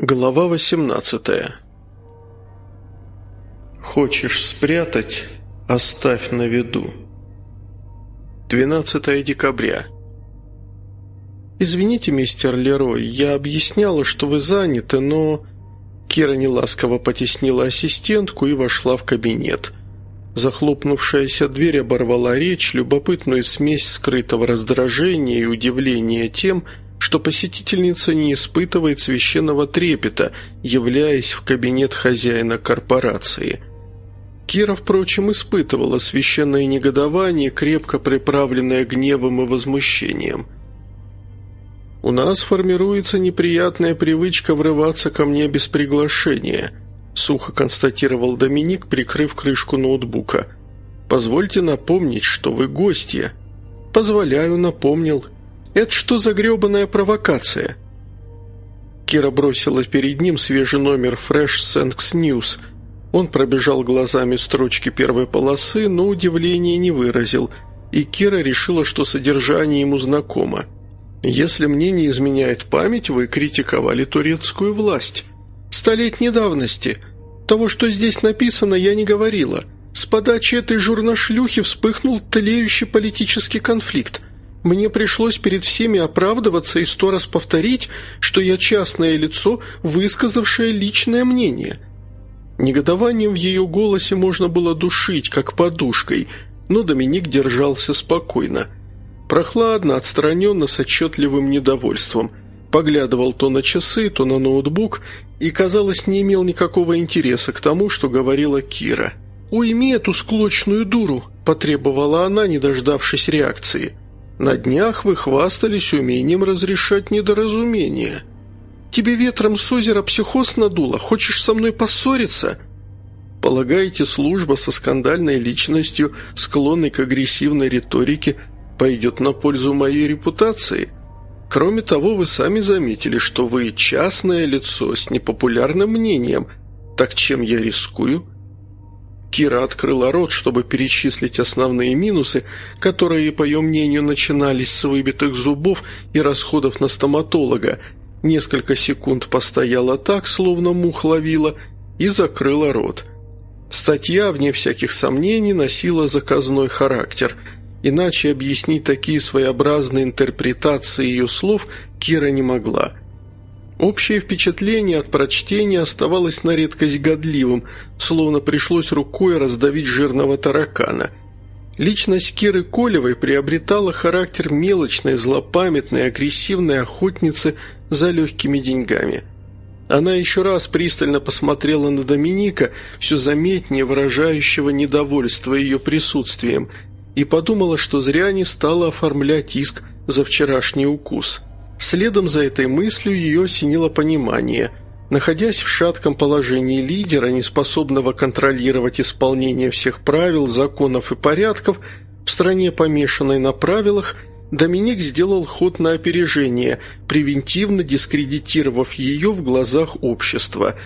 Глава 18 «Хочешь спрятать? Оставь на виду». 12 декабря. «Извините, мистер Лерой, я объясняла, что вы заняты, но...» Кира неласково потеснила ассистентку и вошла в кабинет. Захлопнувшаяся дверь оборвала речь, любопытную смесь скрытого раздражения и удивления тем, что что посетительница не испытывает священного трепета, являясь в кабинет хозяина корпорации. Кира, впрочем, испытывала священное негодование, крепко приправленное гневом и возмущением. «У нас формируется неприятная привычка врываться ко мне без приглашения», сухо констатировал Доминик, прикрыв крышку ноутбука. «Позвольте напомнить, что вы гостья». «Позволяю», — напомнил это что за гребаная провокация?» Кира бросила перед ним свежий номер Fresh Sanks News. Он пробежал глазами строчки первой полосы, но удивления не выразил, и Кира решила, что содержание ему знакомо. «Если мне не изменяет память, вы критиковали турецкую власть. Столетней давности. Того, что здесь написано, я не говорила. С подачи этой журношлюхи вспыхнул тлеющий политический конфликт. Мне пришлось перед всеми оправдываться и сто раз повторить, что я частное лицо, высказавшее личное мнение. Негодованием в ее голосе можно было душить, как подушкой, но Доминик держался спокойно. Прохладно, отстраненно, с отчетливым недовольством. Поглядывал то на часы, то на ноутбук и, казалось, не имел никакого интереса к тому, что говорила Кира. «Уйми эту склочную дуру», – потребовала она, не дождавшись реакции – на днях вы хвастались умением разрешать недоразумения. Тебе ветром с озера психоз надуло? Хочешь со мной поссориться?» Полагаете, служба со скандальной личностью, склонной к агрессивной риторике, пойдет на пользу моей репутации? Кроме того, вы сами заметили, что вы частное лицо с непопулярным мнением. Так чем я рискую?» Кира открыла рот, чтобы перечислить основные минусы, которые, по ее мнению, начинались с выбитых зубов и расходов на стоматолога. Несколько секунд постояла так, словно мух ловила, и закрыла рот. Статья, вне всяких сомнений, носила заказной характер. Иначе объяснить такие своеобразные интерпретации ее слов Кира не могла – Общее впечатление от прочтения оставалось на редкость годливым, словно пришлось рукой раздавить жирного таракана. Личность Киры Колевой приобретала характер мелочной, злопамятной, агрессивной охотницы за легкими деньгами. Она еще раз пристально посмотрела на Доминика, все заметнее выражающего недовольство ее присутствием, и подумала, что зря не стала оформлять иск за вчерашний укус – Следом за этой мыслью ее осенило понимание. Находясь в шатком положении лидера, неспособного контролировать исполнение всех правил, законов и порядков, в стране помешанной на правилах, Доминик сделал ход на опережение, превентивно дискредитировав ее в глазах общества –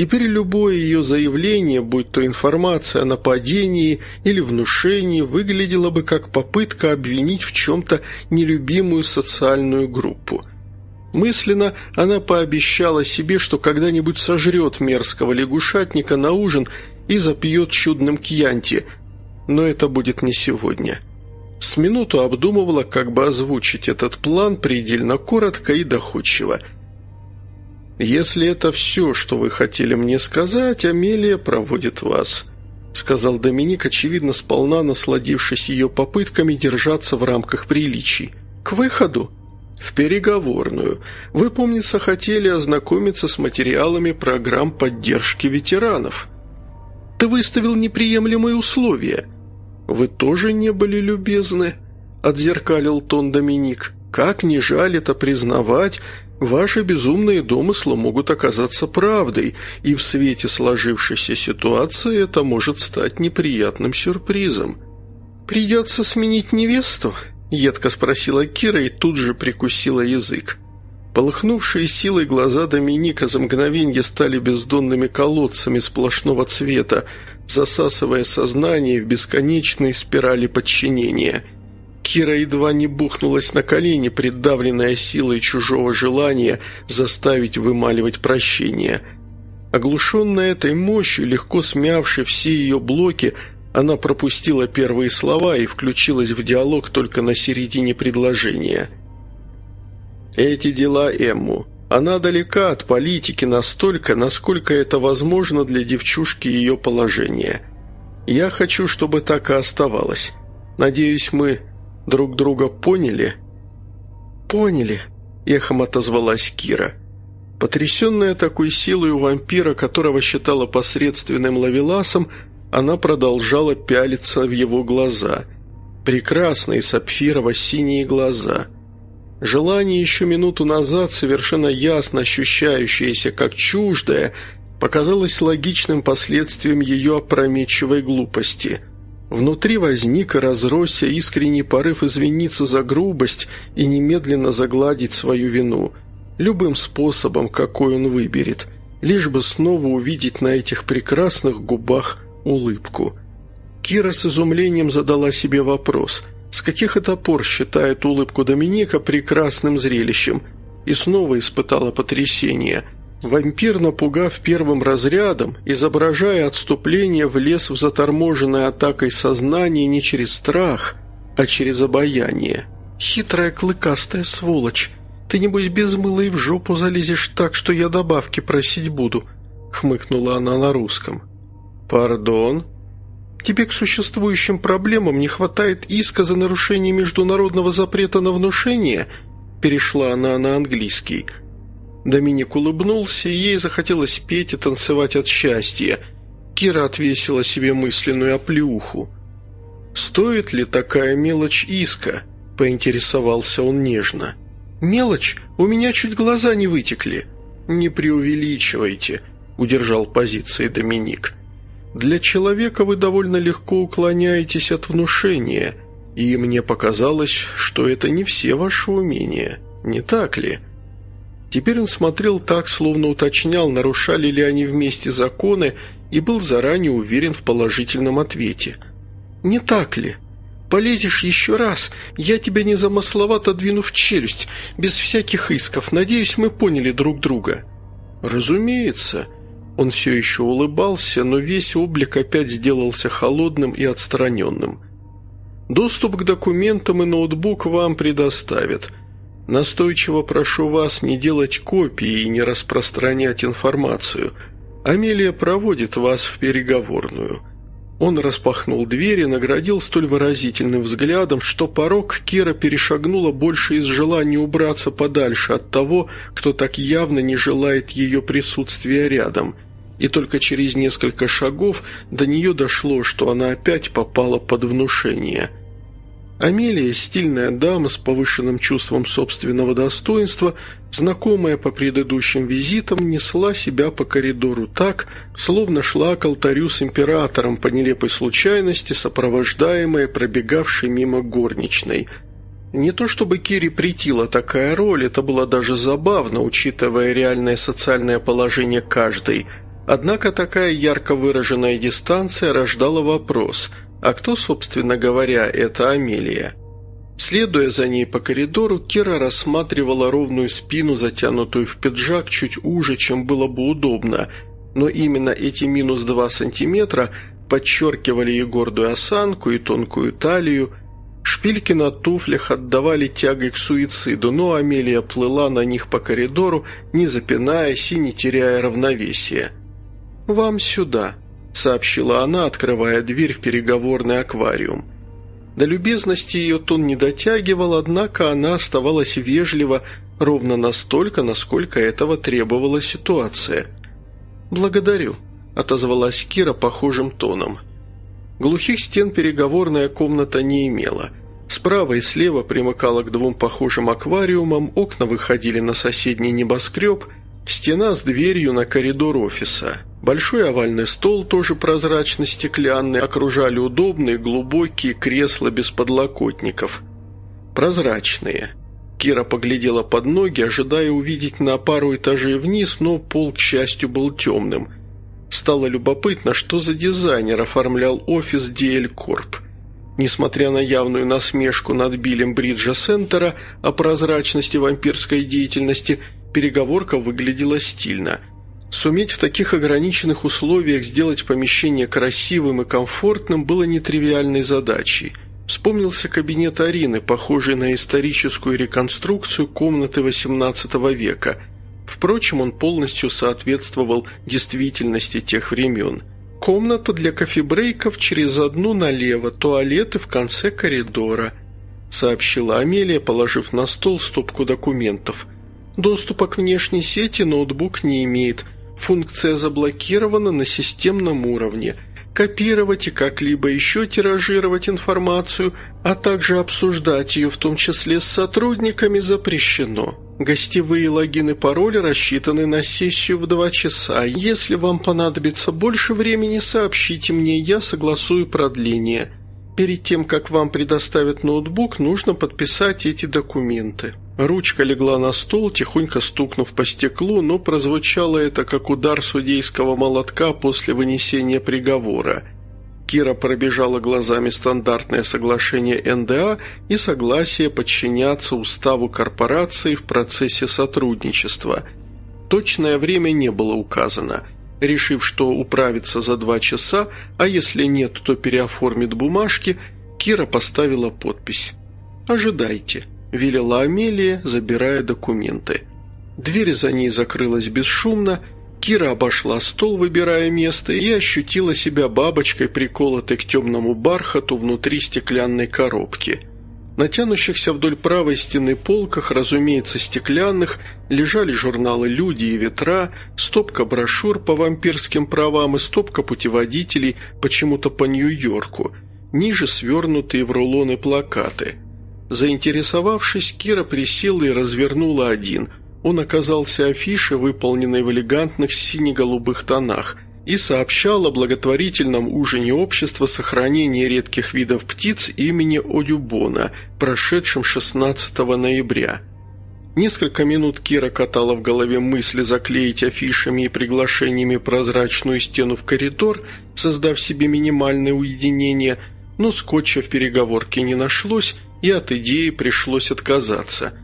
Теперь любое ее заявление, будь то информация о нападении или внушении, выглядело бы как попытка обвинить в чем-то нелюбимую социальную группу. Мысленно она пообещала себе, что когда-нибудь сожрет мерзкого лягушатника на ужин и запьет чудным кьянти, но это будет не сегодня. С минуту обдумывала, как бы озвучить этот план предельно коротко и доходчиво – «Если это все, что вы хотели мне сказать, Амелия проводит вас», сказал Доминик, очевидно, сполна насладившись ее попытками держаться в рамках приличий. «К выходу?» «В переговорную. Вы, помнится, хотели ознакомиться с материалами программ поддержки ветеранов». «Ты выставил неприемлемые условия». «Вы тоже не были любезны», – отзеркалил тон Доминик. «Как не жаль это признавать, Ваши безумные домыслы могут оказаться правдой, и в свете сложившейся ситуации это может стать неприятным сюрпризом. «Придется сменить невесту?» – едко спросила Кира и тут же прикусила язык. Полыхнувшие силой глаза Доминика за мгновенье стали бездонными колодцами сплошного цвета, засасывая сознание в бесконечной спирали подчинения – Кира едва не бухнулась на колени, придавленная силой чужого желания заставить вымаливать прощение. Оглушенная этой мощью, легко смявшей все ее блоки, она пропустила первые слова и включилась в диалог только на середине предложения. «Эти дела Эмму. Она далека от политики настолько, насколько это возможно для девчушки ее положения. Я хочу, чтобы так и оставалось. Надеюсь, мы друг друга поняли?» «Поняли», – эхом отозвалась Кира. Потрясенная такой силой у вампира, которого считала посредственным лавеласом, она продолжала пялиться в его глаза. Прекрасные сапфирово-синие глаза. Желание еще минуту назад, совершенно ясно ощущающееся как чуждое, показалось логичным последствием ее опрометчивой глупости – Внутри возник и разросся искренний порыв извиниться за грубость и немедленно загладить свою вину. Любым способом, какой он выберет, лишь бы снова увидеть на этих прекрасных губах улыбку. Кира с изумлением задала себе вопрос, с каких это пор считает улыбку Доминика прекрасным зрелищем, и снова испытала потрясение – Вампир, напугав первым разрядом, изображая отступление, влез в заторможенное атакой сознание не через страх, а через обаяние. «Хитрая клыкастая сволочь! Ты, небось, без мыла и в жопу залезешь так, что я добавки просить буду», — хмыкнула она на русском. «Пардон?» «Тебе к существующим проблемам не хватает иска за нарушение международного запрета на внушение?» Перешла она на английский — Доминик улыбнулся, ей захотелось петь и танцевать от счастья. Кира отвесила себе мысленную оплеуху. «Стоит ли такая мелочь иска?» – поинтересовался он нежно. «Мелочь? У меня чуть глаза не вытекли». «Не преувеличивайте», – удержал позиции Доминик. «Для человека вы довольно легко уклоняетесь от внушения, и мне показалось, что это не все ваши умения, не так ли?» Теперь он смотрел так, словно уточнял, нарушали ли они вместе законы, и был заранее уверен в положительном ответе. «Не так ли? Полезешь еще раз, я тебя незамысловато двину в челюсть, без всяких исков. Надеюсь, мы поняли друг друга». «Разумеется». Он все еще улыбался, но весь облик опять сделался холодным и отстраненным. «Доступ к документам и ноутбук вам предоставят». Настойчиво прошу вас не делать копии и не распространять информацию. Амелия проводит вас в переговорную». Он распахнул дверь и наградил столь выразительным взглядом, что порог Кира перешагнула больше из желания убраться подальше от того, кто так явно не желает ее присутствия рядом. И только через несколько шагов до нее дошло, что она опять попала под внушение – Амелия, стильная дама с повышенным чувством собственного достоинства, знакомая по предыдущим визитам, несла себя по коридору так, словно шла к алтарю с императором по нелепой случайности, сопровождаемая пробегавшей мимо горничной. Не то чтобы Кире претила такая роль, это было даже забавно, учитывая реальное социальное положение каждой. Однако такая ярко выраженная дистанция рождала вопрос – а кто, собственно говоря, это Амелия? Следуя за ней по коридору, Кира рассматривала ровную спину, затянутую в пиджак, чуть уже, чем было бы удобно, но именно эти минус два сантиметра подчеркивали и гордую осанку, и тонкую талию. Шпильки на туфлях отдавали тягой к суициду, но Амелия плыла на них по коридору, не запинаясь и не теряя равновесия. «Вам сюда», – сообщила она, открывая дверь в переговорный аквариум. До любезности ее тон не дотягивал, однако она оставалась вежлива ровно настолько, насколько этого требовала ситуация. «Благодарю», – отозвалась Кира похожим тоном. Глухих стен переговорная комната не имела. Справа и слева примыкала к двум похожим аквариумам, окна выходили на соседний небоскреб, стена с дверью на коридор офиса – Большой овальный стол, тоже прозрачно-стеклянный, окружали удобные глубокие кресла без подлокотников. Прозрачные. Кира поглядела под ноги, ожидая увидеть на пару этажей вниз, но пол, к счастью, был темным. Стало любопытно, что за дизайнер оформлял офис DL Corp. Несмотря на явную насмешку над Биллем Бриджа Сентера о прозрачности вампирской деятельности, переговорка выглядела стильно. Суметь в таких ограниченных условиях сделать помещение красивым и комфортным было нетривиальной задачей. Вспомнился кабинет Арины, похожий на историческую реконструкцию комнаты XVIII века. Впрочем, он полностью соответствовал действительности тех времен – Комната для кофебрейков через одну налево, туалеты в конце коридора», – сообщила Амелия, положив на стол стопку документов. «Доступа к внешней сети ноутбук не имеет. Функция заблокирована на системном уровне. Копировать и как-либо еще тиражировать информацию, а также обсуждать ее, в том числе с сотрудниками, запрещено». Гостевые логины и пароли рассчитаны на сессию в два часа. Если вам понадобится больше времени, сообщите мне, я согласую продление. Перед тем, как вам предоставят ноутбук, нужно подписать эти документы». Ручка легла на стол, тихонько стукнув по стеклу, но прозвучало это как удар судейского молотка после вынесения приговора – Кира пробежала глазами стандартное соглашение НДА и согласие подчиняться уставу корпорации в процессе сотрудничества. Точное время не было указано. Решив, что управится за два часа, а если нет, то переоформит бумажки, Кира поставила подпись. «Ожидайте», – велела Амелия, забирая документы. Дверь за ней закрылась бесшумно – Кира обошла стол, выбирая место, и ощутила себя бабочкой, приколотой к темному бархату внутри стеклянной коробки. На тянущихся вдоль правой стены полках, разумеется, стеклянных, лежали журналы «Люди» и «Ветра», стопка брошюр по вампирским правам и стопка путеводителей почему-то по Нью-Йорку, ниже свернутые в рулоны плакаты. Заинтересовавшись, Кира присела и развернула один – он оказался афишей, выполненной в элегантных сине-голубых тонах, и сообщал о благотворительном ужине общества сохранения редких видов птиц имени Одюбона, прошедшем 16 ноября. Несколько минут Кира катала в голове мысли заклеить афишами и приглашениями прозрачную стену в коридор, создав себе минимальное уединение, но скотча в переговорке не нашлось, и от идеи пришлось отказаться –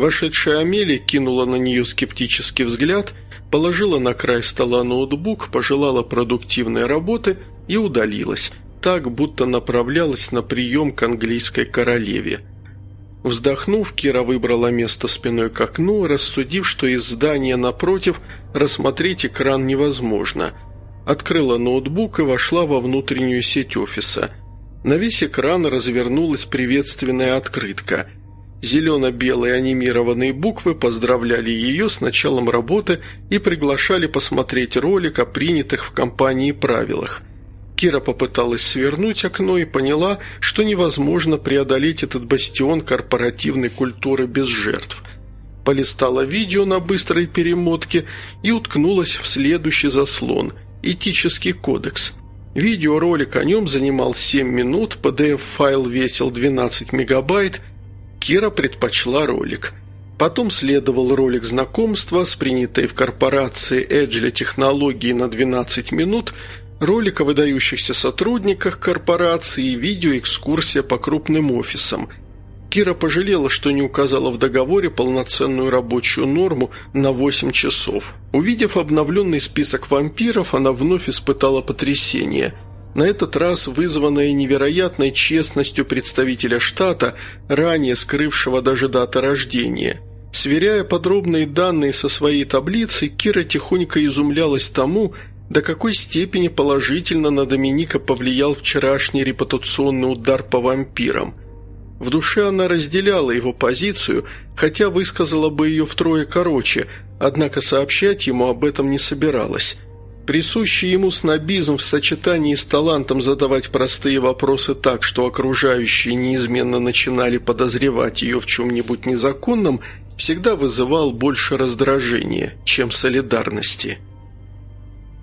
Вошедшая Амелия кинула на нее скептический взгляд, положила на край стола ноутбук, пожелала продуктивной работы и удалилась, так, будто направлялась на прием к английской королеве. Вздохнув, Кира выбрала место спиной к окну, рассудив, что из здания напротив рассмотреть экран невозможно. Открыла ноутбук и вошла во внутреннюю сеть офиса. На весь экран развернулась приветственная открытка – Зелено-белые анимированные буквы поздравляли ее с началом работы и приглашали посмотреть ролик о принятых в компании правилах. Кира попыталась свернуть окно и поняла, что невозможно преодолеть этот бастион корпоративной культуры без жертв. Полистала видео на быстрой перемотке и уткнулась в следующий заслон – «Этический кодекс». Видеоролик о нем занимал 7 минут, PDF-файл весил 12 мегабайт – Кира предпочла ролик. Потом следовал ролик знакомства с принятой в корпорации Эджля технологией на 12 минут, ролик о выдающихся сотрудниках корпорации и видеоэкскурсия по крупным офисам. Кира пожалела, что не указала в договоре полноценную рабочую норму на 8 часов. Увидев обновленный список вампиров, она вновь испытала потрясение – на этот раз вызванная невероятной честностью представителя штата, ранее скрывшего даже даты рождения. Сверяя подробные данные со своей таблицей, Кира тихонько изумлялась тому, до какой степени положительно на Доминика повлиял вчерашний репутационный удар по вампирам. В душе она разделяла его позицию, хотя высказала бы ее втрое короче, однако сообщать ему об этом не собиралась – Присущий ему снобизм в сочетании с талантом задавать простые вопросы так, что окружающие неизменно начинали подозревать ее в чем-нибудь незаконном, всегда вызывал больше раздражения, чем солидарности.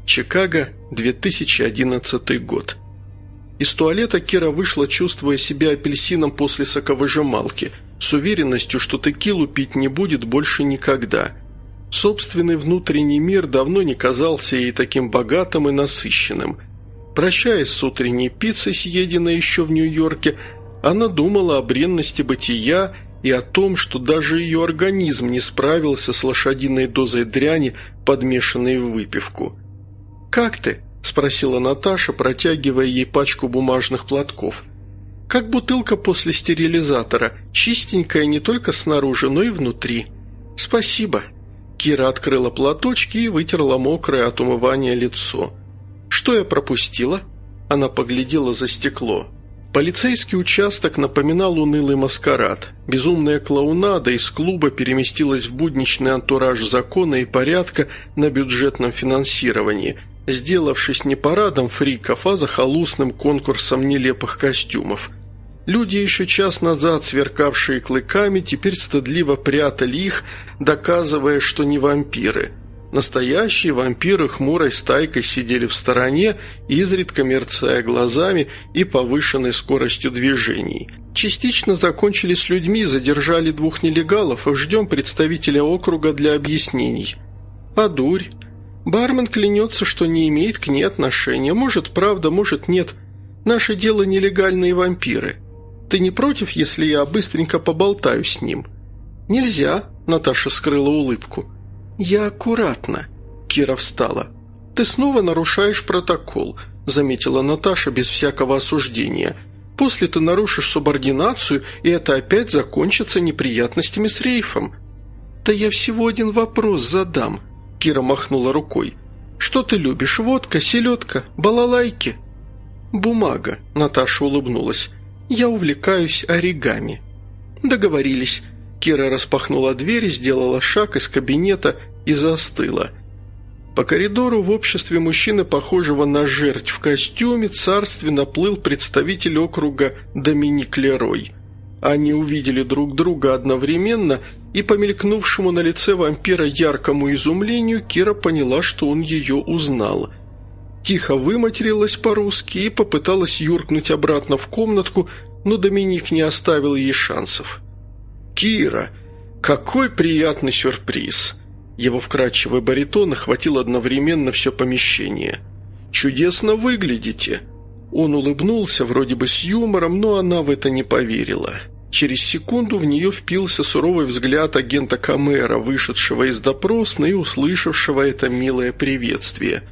Чикаго, 2011 год. Из туалета Кира вышла, чувствуя себя апельсином после соковыжималки, с уверенностью, что текилу пить не будет больше никогда – Собственный внутренний мир давно не казался ей таким богатым и насыщенным. Прощаясь с утренней пиццей, съеденной еще в Нью-Йорке, она думала о бренности бытия и о том, что даже ее организм не справился с лошадиной дозой дряни, подмешанной в выпивку. «Как ты?» – спросила Наташа, протягивая ей пачку бумажных платков. «Как бутылка после стерилизатора, чистенькая не только снаружи, но и внутри. Спасибо». Кира открыла платочки и вытерла мокрое от умывания лицо. «Что я пропустила?» Она поглядела за стекло. Полицейский участок напоминал унылый маскарад. Безумная клоунада из клуба переместилась в будничный антураж закона и порядка на бюджетном финансировании, сделавшись не парадом фриков, а захолустным конкурсом нелепых костюмов. Люди, еще час назад сверкавшие клыками, теперь стыдливо прятали их, доказывая, что не вампиры – Настоящие вампиры хмурой стайкой сидели в стороне, изредка мерцая глазами и повышенной скоростью движений. Частично закончили с людьми, задержали двух нелегалов и ждем представителя округа для объяснений. А дурь? Бармен клянется, что не имеет к ней отношения. Может, правда, может, нет. Наше дело нелегальные вампиры. Ты не против, если я быстренько поболтаю с ним?» «Нельзя», – Наташа скрыла улыбку. «Я аккуратно», – Кира встала. «Ты снова нарушаешь протокол», – заметила Наташа без всякого осуждения. «После ты нарушишь субординацию, и это опять закончится неприятностями с рейфом». «Да я всего один вопрос задам», – Кира махнула рукой. «Что ты любишь, водка, селедка, балалайки?» «Бумага», – Наташа улыбнулась. «Я увлекаюсь оригами». «Договорились». Кира распахнула дверь, сделала шаг из кабинета и застыла. По коридору в обществе мужчины, похожего на жертв в костюме, царственно плыл представитель округа Доминик Лерой. Они увидели друг друга одновременно, и по мелькнувшему на лице вампира яркому изумлению Кира поняла, что он ее узнал. Тихо выматерилась по-русски и попыталась юркнуть обратно в комнатку, но Доминик не оставил ей шансов. «Кира, какой приятный сюрприз!» Его вкрадчивый баритон охватил одновременно все помещение. «Чудесно выглядите!» Он улыбнулся, вроде бы с юмором, но она в это не поверила. Через секунду в нее впился суровый взгляд агента Камера, вышедшего из допросной и услышавшего это милое приветствие.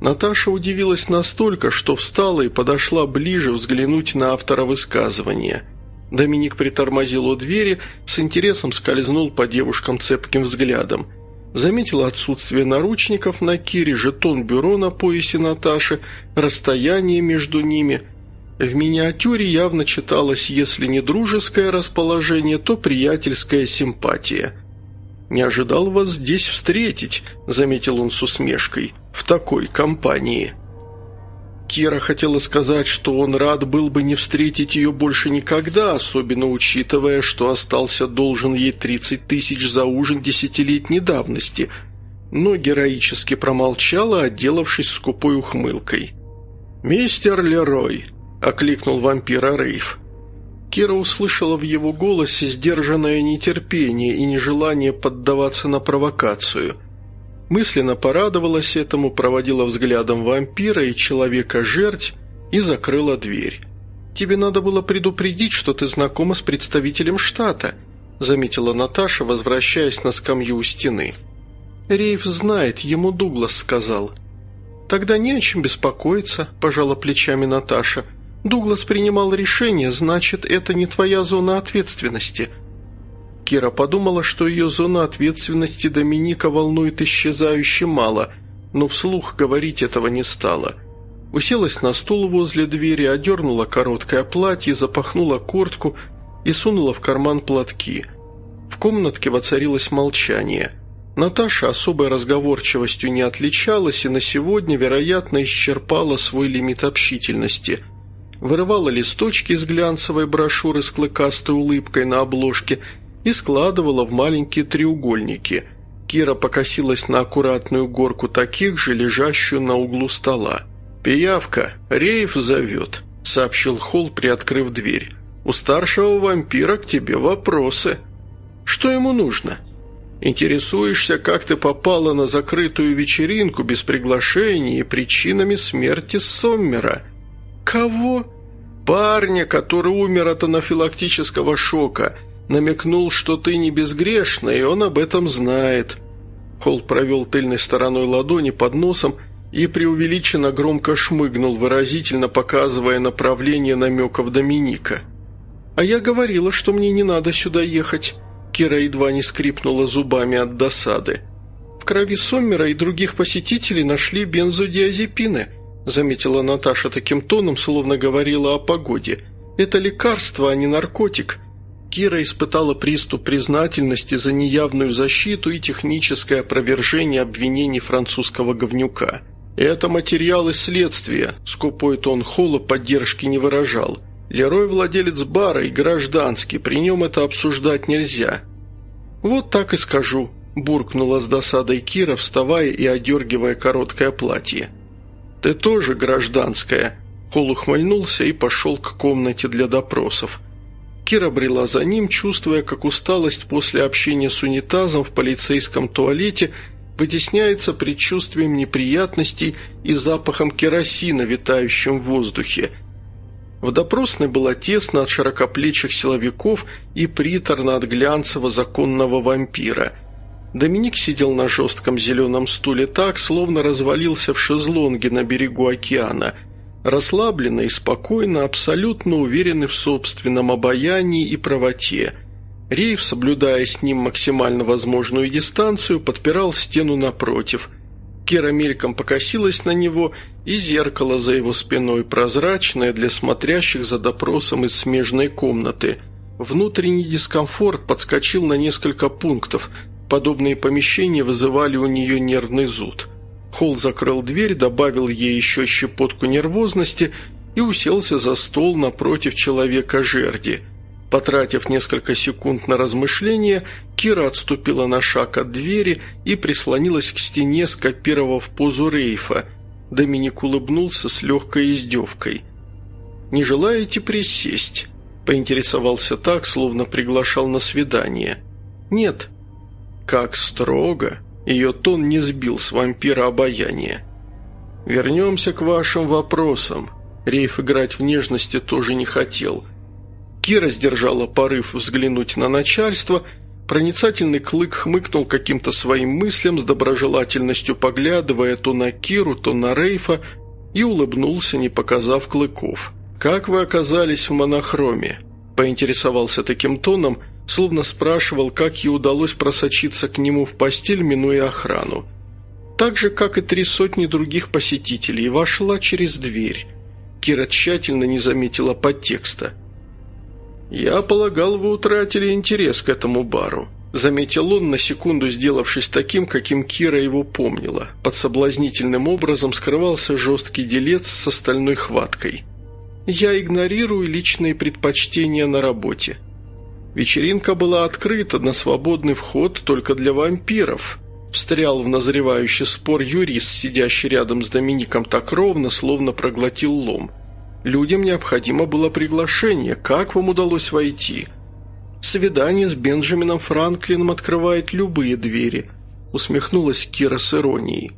Наташа удивилась настолько, что встала и подошла ближе взглянуть на автора высказывания. Доминик притормозил у двери, с интересом скользнул по девушкам цепким взглядом – заметила отсутствие наручников на Кире, жетон бюро на поясе Наташи, расстояние между ними. В миниатюре явно читалось, если не дружеское расположение, то приятельская симпатия. «Не ожидал вас здесь встретить», – заметил он с усмешкой, – «в такой компании». Кира хотела сказать, что он рад был бы не встретить ее больше никогда, особенно учитывая, что остался должен ей 30 тысяч за ужин десятилетней давности, но героически промолчала, отделавшись скупой ухмылкой. «Мистер Лерой», – окликнул вампира Рейв. Кира услышала в его голосе сдержанное нетерпение и нежелание поддаваться на провокацию – Мысленно порадовалась этому, проводила взглядом вампира и человека-жерть и закрыла дверь. «Тебе надо было предупредить, что ты знакома с представителем штата», заметила Наташа, возвращаясь на скамью у стены. «Рейв знает, ему Дуглас сказал». «Тогда не о чем беспокоиться», – пожала плечами Наташа. «Дуглас принимал решение, значит, это не твоя зона ответственности. Кира подумала, что ее зона ответственности Доминика волнует исчезающе мало, но вслух говорить этого не стала. Уселась на стул возле двери, одернула короткое платье, запахнула куртку и сунула в карман платки. В комнатке воцарилось молчание. Наташа особой разговорчивостью не отличалась и на сегодня, вероятно, исчерпала свой лимит общительности – вырывала листочки из глянцевой брошюры с клыкастой улыбкой на обложке и складывала в маленькие треугольники. Кира покосилась на аккуратную горку таких же, лежащую на углу стола. «Пиявка, Рейв зовет», – сообщил Холл, приоткрыв дверь. «У старшего вампира к тебе вопросы». «Что ему нужно?» Интересуешься, как ты попала на закрытую вечеринку без приглашения и причинами смерти Соммера?» «Кого?» «Парня, который умер от анафилактического шока. Намекнул, что ты не безгрешна, и он об этом знает». Холл провел тыльной стороной ладони под носом и преувеличенно громко шмыгнул, выразительно показывая направление намеков Доминика. «А я говорила, что мне не надо сюда ехать». Кира едва не скрипнула зубами от досады. «В крови Соммера и других посетителей нашли бензодиазепины», заметила Наташа таким тоном, словно говорила о погоде. «Это лекарство, а не наркотик». Кира испытала приступ признательности за неявную защиту и техническое опровержение обвинений французского говнюка. «Это материалы следствия», – скупой тон Холла поддержки не выражал. Лерой владелец бара и гражданский, при нем это обсуждать нельзя». «Вот так и скажу», – буркнула с досадой Кира, вставая и одергивая короткое платье. «Ты тоже гражданская», – Холл ухмыльнулся и пошел к комнате для допросов. Кира брела за ним, чувствуя, как усталость после общения с унитазом в полицейском туалете вытесняется предчувствием неприятностей и запахом керосина, витающим в воздухе – в допросной было тесно от широкоплечих силовиков и приторно от глянцево законного вампира. Доминик сидел на жестком зеленом стуле так, словно развалился в шезлонге на берегу океана, расслабленно и спокойно, абсолютно уверенный в собственном обаянии и правоте. Рейв, соблюдая с ним максимально возможную дистанцию, подпирал стену напротив – Кира мельком покосилась на него, и зеркало за его спиной прозрачное для смотрящих за допросом из смежной комнаты. Внутренний дискомфорт подскочил на несколько пунктов. Подобные помещения вызывали у нее нервный зуд. Холл закрыл дверь, добавил ей еще щепотку нервозности и уселся за стол напротив человека жерди – Потратив несколько секунд на размышление, Кира отступила на шаг от двери и прислонилась к стене, скопировав позу Рейфа. Доминик улыбнулся с легкой издевкой. «Не желаете присесть?» – поинтересовался так, словно приглашал на свидание. «Нет». «Как строго!» – ее тон не сбил с вампира обаяния. «Вернемся к вашим вопросам». Рейф играть в нежности тоже не хотел – Кира сдержала порыв взглянуть на начальство. Проницательный клык хмыкнул каким-то своим мыслям с доброжелательностью, поглядывая то на Киру, то на Рейфа, и улыбнулся, не показав клыков. «Как вы оказались в монохроме?» – поинтересовался таким тоном, словно спрашивал, как ей удалось просочиться к нему в постель, минуя охрану. «Так же, как и три сотни других посетителей, вошла через дверь». Кира тщательно не заметила подтекста – «Я полагал, вы утратили интерес к этому бару», – заметил он, на секунду сделавшись таким, каким Кира его помнила. Под соблазнительным образом скрывался жесткий делец с остальной хваткой. «Я игнорирую личные предпочтения на работе. Вечеринка была открыта на свободный вход только для вампиров», – встрял в назревающий спор юрист, сидящий рядом с Домиником так ровно, словно проглотил лом – Людям необходимо было приглашение. Как вам удалось войти?» «Свидание с Бенджамином Франклином открывает любые двери», усмехнулась Кира с иронией.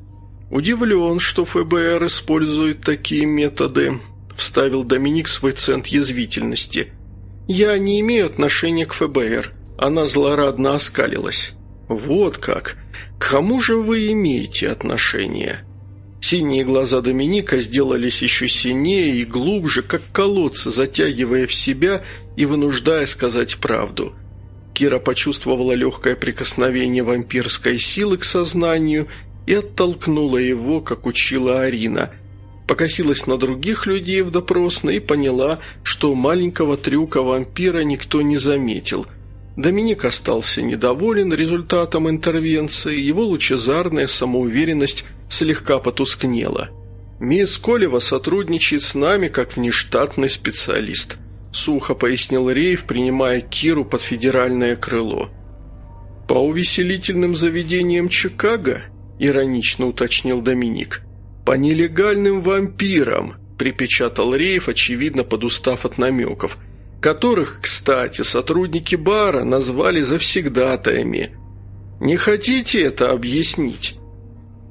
«Удивлен, что ФБР использует такие методы», вставил Доминик свой цент язвительности. «Я не имею отношения к ФБР», она злорадно оскалилась. «Вот как! К кому же вы имеете отношение?» Синие глаза Доминика сделались еще синее и глубже, как колодцы, затягивая в себя и вынуждая сказать правду. Кира почувствовала легкое прикосновение вампирской силы к сознанию и оттолкнула его, как учила Арина. Покосилась на других людей в допросной и поняла, что маленького трюка вампира никто не заметил – Доминик остался недоволен результатом интервенции, его лучезарная самоуверенность слегка потускнела. «Мисс Колева сотрудничает с нами как внештатный специалист», сухо пояснил Рейв, принимая Киру под федеральное крыло. «По увеселительным заведениям Чикаго?» – иронично уточнил Доминик. «По нелегальным вампирам», – припечатал Рейв, очевидно подустав от намеков – которых, кстати, сотрудники бара назвали завсегдатаями. Не хотите это объяснить?»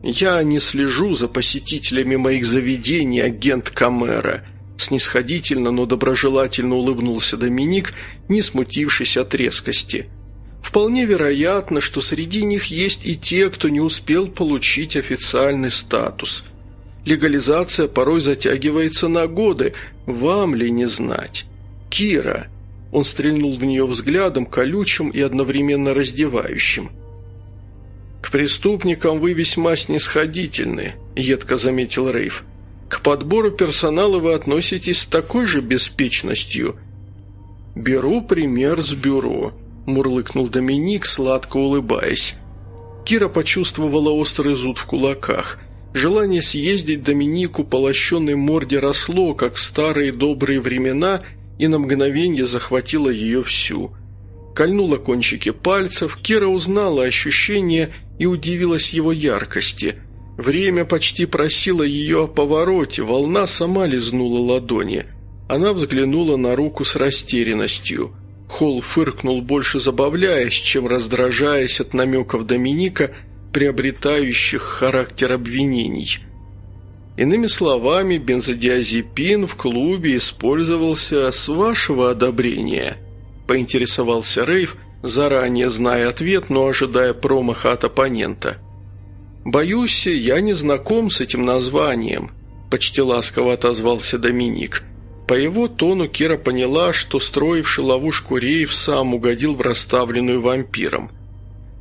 «Я не слежу за посетителями моих заведений, агент Камера», снисходительно, но доброжелательно улыбнулся Доминик, не смутившись от резкости. «Вполне вероятно, что среди них есть и те, кто не успел получить официальный статус. Легализация порой затягивается на годы, вам ли не знать? Кира!» Он стрельнул в нее взглядом, колючим и одновременно раздевающим. «К преступникам вы весьма снисходительны», – едко заметил Рейв. «К подбору персонала вы относитесь с такой же беспечностью». «Беру пример с бюро», – мурлыкнул Доминик, сладко улыбаясь. Кира почувствовала острый зуд в кулаках. Желание съездить Доминику по лощенной морде росло, как в старые добрые времена, и на мгновение захватило ее всю. Кольнула кончики пальцев, Кира узнала ощущение и удивилась его яркости. Время почти просило ее о повороте, волна сама лизнула ладони. Она взглянула на руку с растерянностью. Холл фыркнул, больше забавляясь, чем раздражаясь от намеков Доминика, приобретающих характер обвинений. Иными словами, бензодиазепин в клубе использовался с вашего одобрения, поинтересовался Рейв, заранее зная ответ, но ожидая промаха от оппонента. «Боюсь, я не знаком с этим названием», – почти ласково отозвался Доминик. По его тону Кира поняла, что строивший ловушку Рейв сам угодил в расставленную вампиром.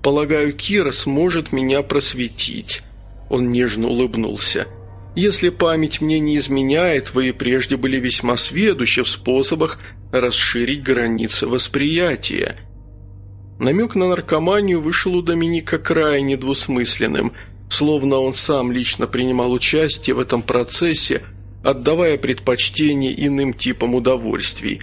«Полагаю, Кира сможет меня просветить». Он нежно улыбнулся. «Если память мне не изменяет, вы и прежде были весьма сведущи в способах расширить границы восприятия. Намек на наркоманию вышел у Доминика крайне двусмысленным, словно он сам лично принимал участие в этом процессе, отдавая предпочтение иным типам удовольствий.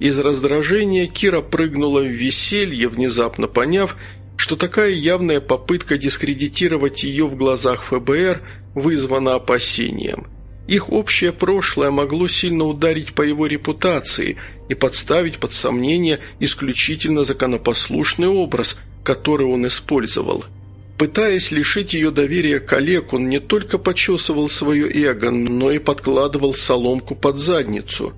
Из раздражения Кира прыгнула в веселье, внезапно поняв, что такая явная попытка дискредитировать ее в глазах ФБР вызвана опасением. Их общее прошлое могло сильно ударить по его репутации – и подставить под сомнение исключительно законопослушный образ, который он использовал. Пытаясь лишить ее доверия коллег, он не только почесывал свое эго, но и подкладывал соломку под задницу.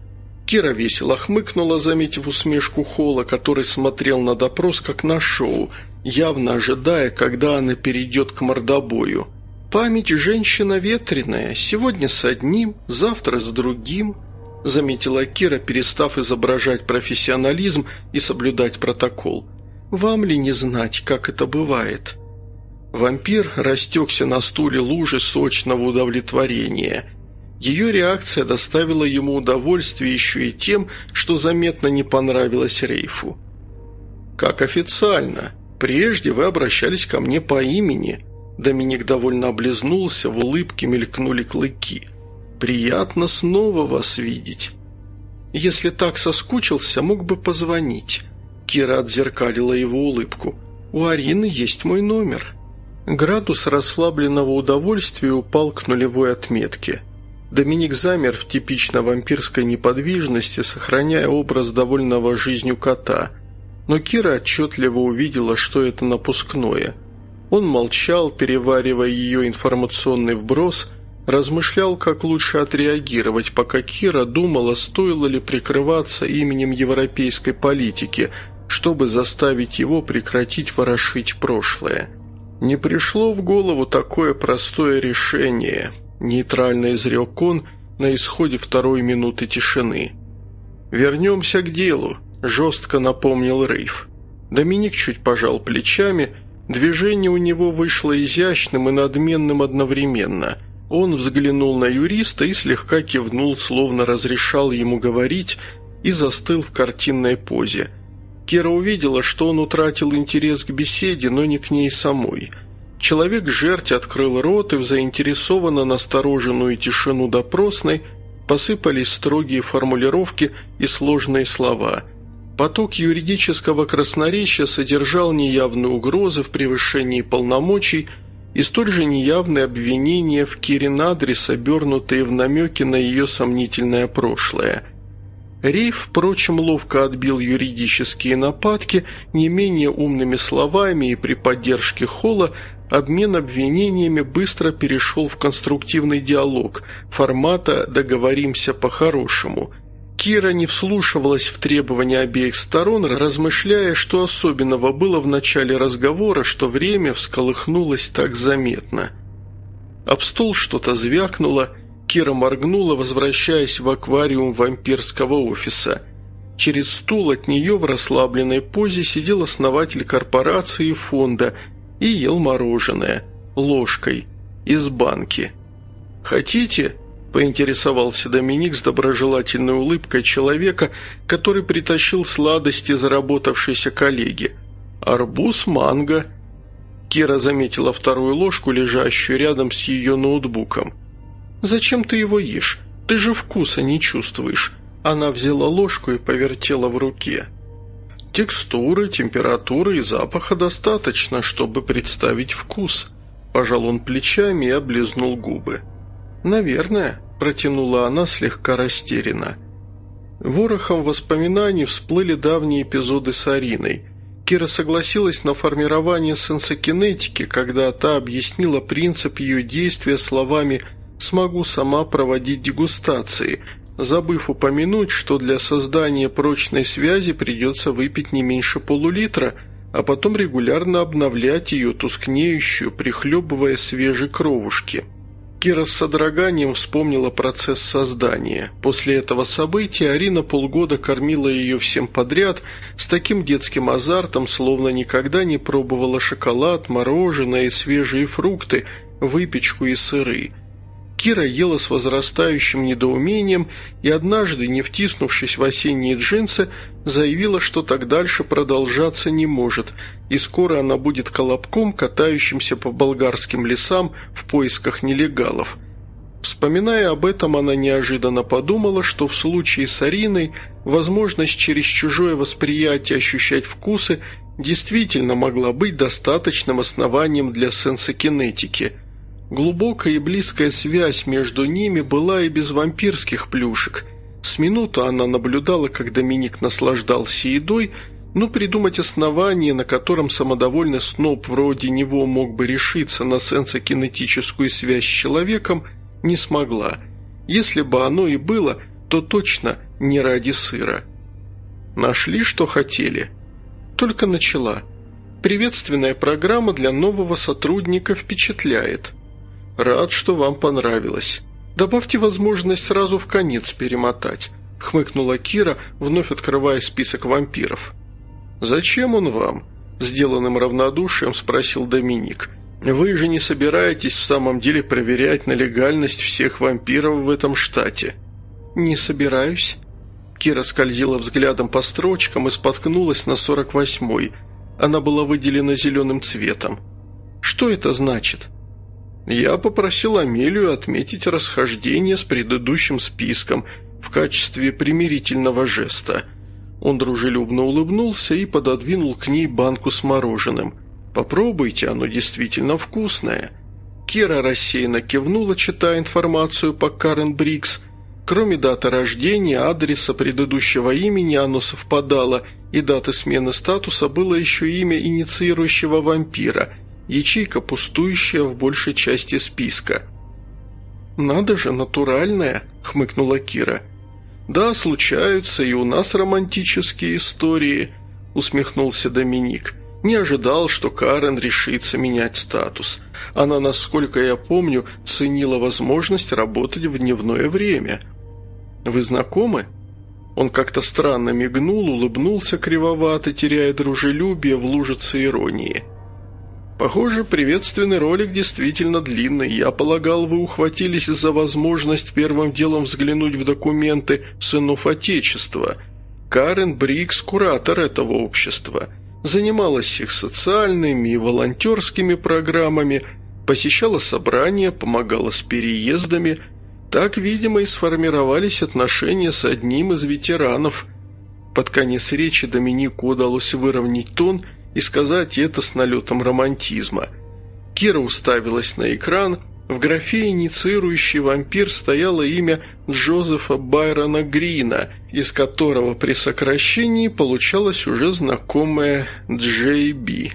Кира весело хмыкнула, заметив усмешку Холла, который смотрел на допрос как на шоу, явно ожидая, когда она перейдет к мордобою. «Память женщина ветреная, сегодня с одним, завтра с другим», – заметила Кира, перестав изображать профессионализм и соблюдать протокол. «Вам ли не знать, как это бывает?» Вампир растекся на стуле лужи сочного удовлетворения. Ее реакция доставила ему удовольствие еще и тем, что заметно не понравилось Рейфу. «Как официально. Прежде вы обращались ко мне по имени». Доминик довольно облизнулся, в улыбке мелькнули клыки – «Приятно снова вас видеть. Если так соскучился, мог бы позвонить». Кира отзеркалила его улыбку. «У Арины есть мой номер». Градус расслабленного удовольствия упал к нулевой отметке. Доминик замер в типично вампирской неподвижности, сохраняя образ довольного жизнью кота. Но Кира отчетливо увидела, что это напускное. Он молчал, переваривая ее информационный вброс – размышлял, как лучше отреагировать, пока Кира думала, стоило ли прикрываться именем европейской политики, чтобы заставить его прекратить ворошить прошлое. Не пришло в голову такое простое решение, нейтрально изрек он на исходе второй минуты тишины. «Вернемся к делу», – жестко напомнил Рейв. Доминик чуть пожал плечами, движение у него вышло изящным и надменным одновременно – он взглянул на юриста и слегка кивнул, словно разрешал ему говорить, и застыл в картинной позе. Кера увидела, что он утратил интерес к беседе, но не к ней самой. Человек-жерть открыл рот, и в заинтересованно настороженную тишину допросной посыпались строгие формулировки и сложные слова. Поток юридического красноречия содержал неявные угрозы в превышении полномочий – и столь же неявные обвинения в Кирин адрес, обернутые в намеки на ее сомнительное прошлое. Рейв, впрочем, ловко отбил юридические нападки не менее умными словами и при поддержке Холла обмен обвинениями быстро перешел в конструктивный диалог формата «договоримся по-хорошему». Кира не вслушивалась в требования обеих сторон, размышляя, что особенного было в начале разговора, что время всколыхнулось так заметно. Об стол что-то звякнуло – Кира моргнула, возвращаясь в аквариум вампирского офиса. Через стул от нее в расслабленной позе сидел основатель корпорации и фонда и ел мороженое ложкой из банки. «Хотите?» – поинтересовался Доминик с доброжелательной улыбкой человека, который притащил сладости заработавшейся коллеги. «Арбуз, манго». Кира заметила вторую ложку, лежащую рядом с ее ноутбуком – «Зачем ты его ешь? Ты же вкуса не чувствуешь». Она взяла ложку и повертела в руке. «Текстуры, температуры и запаха достаточно, чтобы представить вкус». Пожал он плечами и облизнул губы. «Наверное», – протянула она слегка растерянно. Ворохом воспоминаний всплыли давние эпизоды с Ариной. Кира согласилась на формирование сенсокинетики, когда та объяснила принцип ее действия словами смогу сама проводить дегустации, забыв упомянуть, что для создания прочной связи придется выпить не меньше полулитра, а потом регулярно обновлять ее тускнеющую, прихлебывая свежей кровушки. Кира с содроганием вспомнила процесс создания. После этого события Арина полгода кормила ее всем подряд с таким детским азартом, словно никогда не пробовала шоколад, мороженое и свежие фрукты, выпечку и сыры – Кира ела с возрастающим недоумением и однажды, не втиснувшись в осенние джинсы, заявила, что так дальше продолжаться не может, и скоро она будет колобком, катающимся по болгарским лесам в поисках нелегалов. Вспоминая об этом, она неожиданно подумала, что в случае с Ариной возможность через чужое восприятие ощущать вкусы действительно могла быть достаточным основанием для сенсокинетики – Глубокая и близкая связь между ними была и без вампирских плюшек. С минуту она наблюдала, как Доминик наслаждался едой, но придумать основание, на котором самодовольный сноб вроде него мог бы решиться на сенсокинетическую связь с человеком, не смогла. Если бы оно и было, то точно не ради сыра. Нашли, что хотели. Только начала. Приветственная программа для нового сотрудника впечатляет – «Рад, что вам понравилось. Добавьте возможность сразу в конец перемотать», – хмыкнула Кира, вновь открывая список вампиров. «Зачем он вам?» – сделанным равнодушием спросил Доминик. «Вы же не собираетесь в самом деле проверять на легальность всех вампиров в этом штате?» «Не собираюсь». Кира скользила взглядом по строчкам и споткнулась на сорок восьмой. Она была выделена зеленым цветом. «Что это значит?» Я попросил Амелию отметить расхождение с предыдущим списком в качестве примирительного жеста. Он дружелюбно улыбнулся и пододвинул к ней банку с мороженым. «Попробуйте, оно действительно вкусное». Кира рассеянно кивнула, читая информацию по Карен Брикс. Кроме даты рождения, адреса предыдущего имени оно совпадало, и даты смены статуса было еще имя инициирующего вампира – ячейка пустующая в большей части списка. «Надо же, натуральная», – хмыкнула Кира. «Да, случаются и у нас романтические истории», – усмехнулся Доминик. «Не ожидал, что Карен решится менять статус. Она, насколько я помню, ценила возможность работать в дневное время». «Вы знакомы?» Он как-то странно мигнул, улыбнулся кривовато, теряя дружелюбие в лужице иронии – Похоже, приветственный ролик действительно длинный. Я полагал, вы ухватились за возможность первым делом взглянуть в документы сынов Отечества. Карен Брикс – куратор этого общества. Занималась их социальными и волонтерскими программами, посещала собрания, помогала с переездами. Так, видимо, и сформировались отношения с одним из ветеранов. Под конец речи Доминику удалось выровнять тон – и сказать это с налетом романтизма. Кира уставилась на экран. В графе «Инициирующий вампир» стояло имя Джозефа Байрона Грина, из которого при сокращении получалось уже знакомое Джей Би.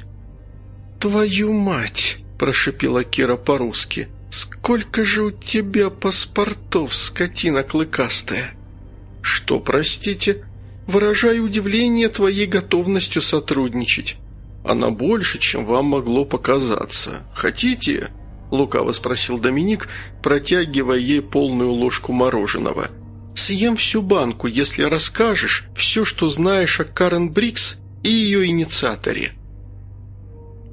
«Твою мать!» – прошипела Кира по-русски. «Сколько же у тебя паспортов, скотина клыкастая?» «Что, простите?» «Выражаю удивление твоей готовностью сотрудничать. Она больше, чем вам могло показаться. Хотите?» лукаво спросил Доминик, протягивая ей полную ложку мороженого. «Съем всю банку, если расскажешь все, что знаешь о Карен Брикс и ее инициаторе».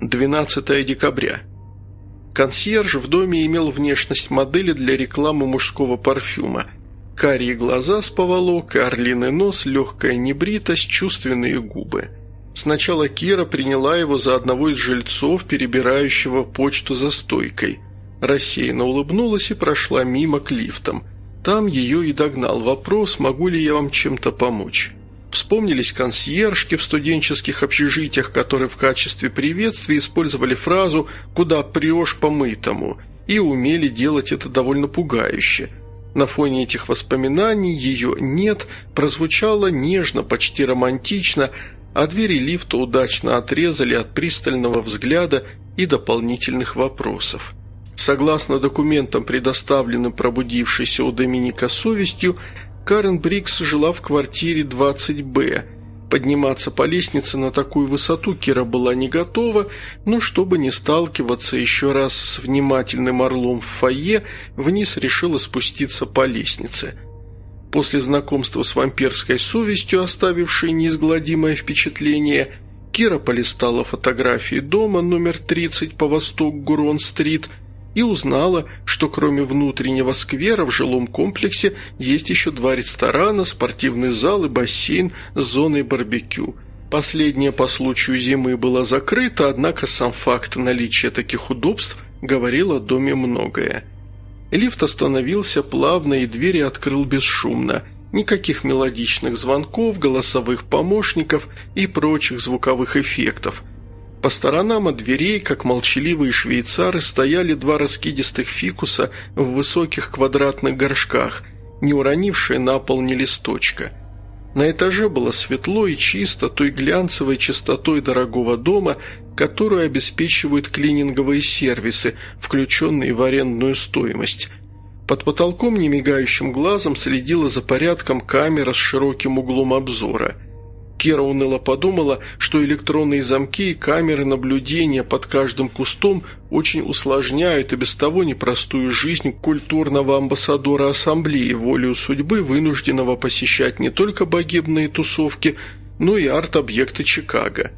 12 декабря. Консьерж в доме имел внешность модели для рекламы мужского парфюма. Карие глаза с поволокой, орлиный нос, легкая небритость, чувственные губы – Сначала Кира приняла его за одного из жильцов, перебирающего почту за стойкой. Рассеянно улыбнулась и прошла мимо к лифтам. Там ее и догнал вопрос, могу ли я вам чем-то помочь. Вспомнились консьержки в студенческих общежитиях, которые в качестве приветствия использовали фразу «куда прешь помытому» и умели делать это довольно пугающе. На фоне этих воспоминаний ее «нет» прозвучало нежно, почти романтично, а двери лифта удачно отрезали от пристального взгляда и дополнительных вопросов. Согласно документам, предоставленным пробудившейся у Доминика совестью, Карен Брикс жила в квартире 20-Б. Подниматься по лестнице на такую высоту Кира была не готова, но чтобы не сталкиваться еще раз с внимательным орлом в фойе, вниз решила спуститься по лестнице – После знакомства с вампирской совестью, оставившей неизгладимое впечатление, Кира полистала фотографии дома номер 30 по восток Гурон-стрит и узнала, что кроме внутреннего сквера в жилом комплексе есть еще два ресторана, спортивный зал и бассейн с зоной барбекю. Последняя по случаю зимы была закрыта, однако сам факт наличия таких удобств говорил о доме многое. Лифт остановился плавно и двери открыл бесшумно. Никаких мелодичных звонков, голосовых помощников и прочих звуковых эффектов. По сторонам от дверей, как молчаливые швейцары, стояли два раскидистых фикуса в высоких квадратных горшках, не уронившие на пол ни листочка. На этаже было светло и чисто той глянцевой чистотой дорогого дома, которую обеспечивают клининговые сервисы, включенные в арендную стоимость. Под потолком немигающим глазом следила за порядком камера с широким углом обзора. Кера уныло подумала, что электронные замки и камеры наблюдения под каждым кустом очень усложняют и без того непростую жизнь культурного амбассадора ассамблеи, волею судьбы, вынужденного посещать не только богемные тусовки, но и арт-объекты Чикаго.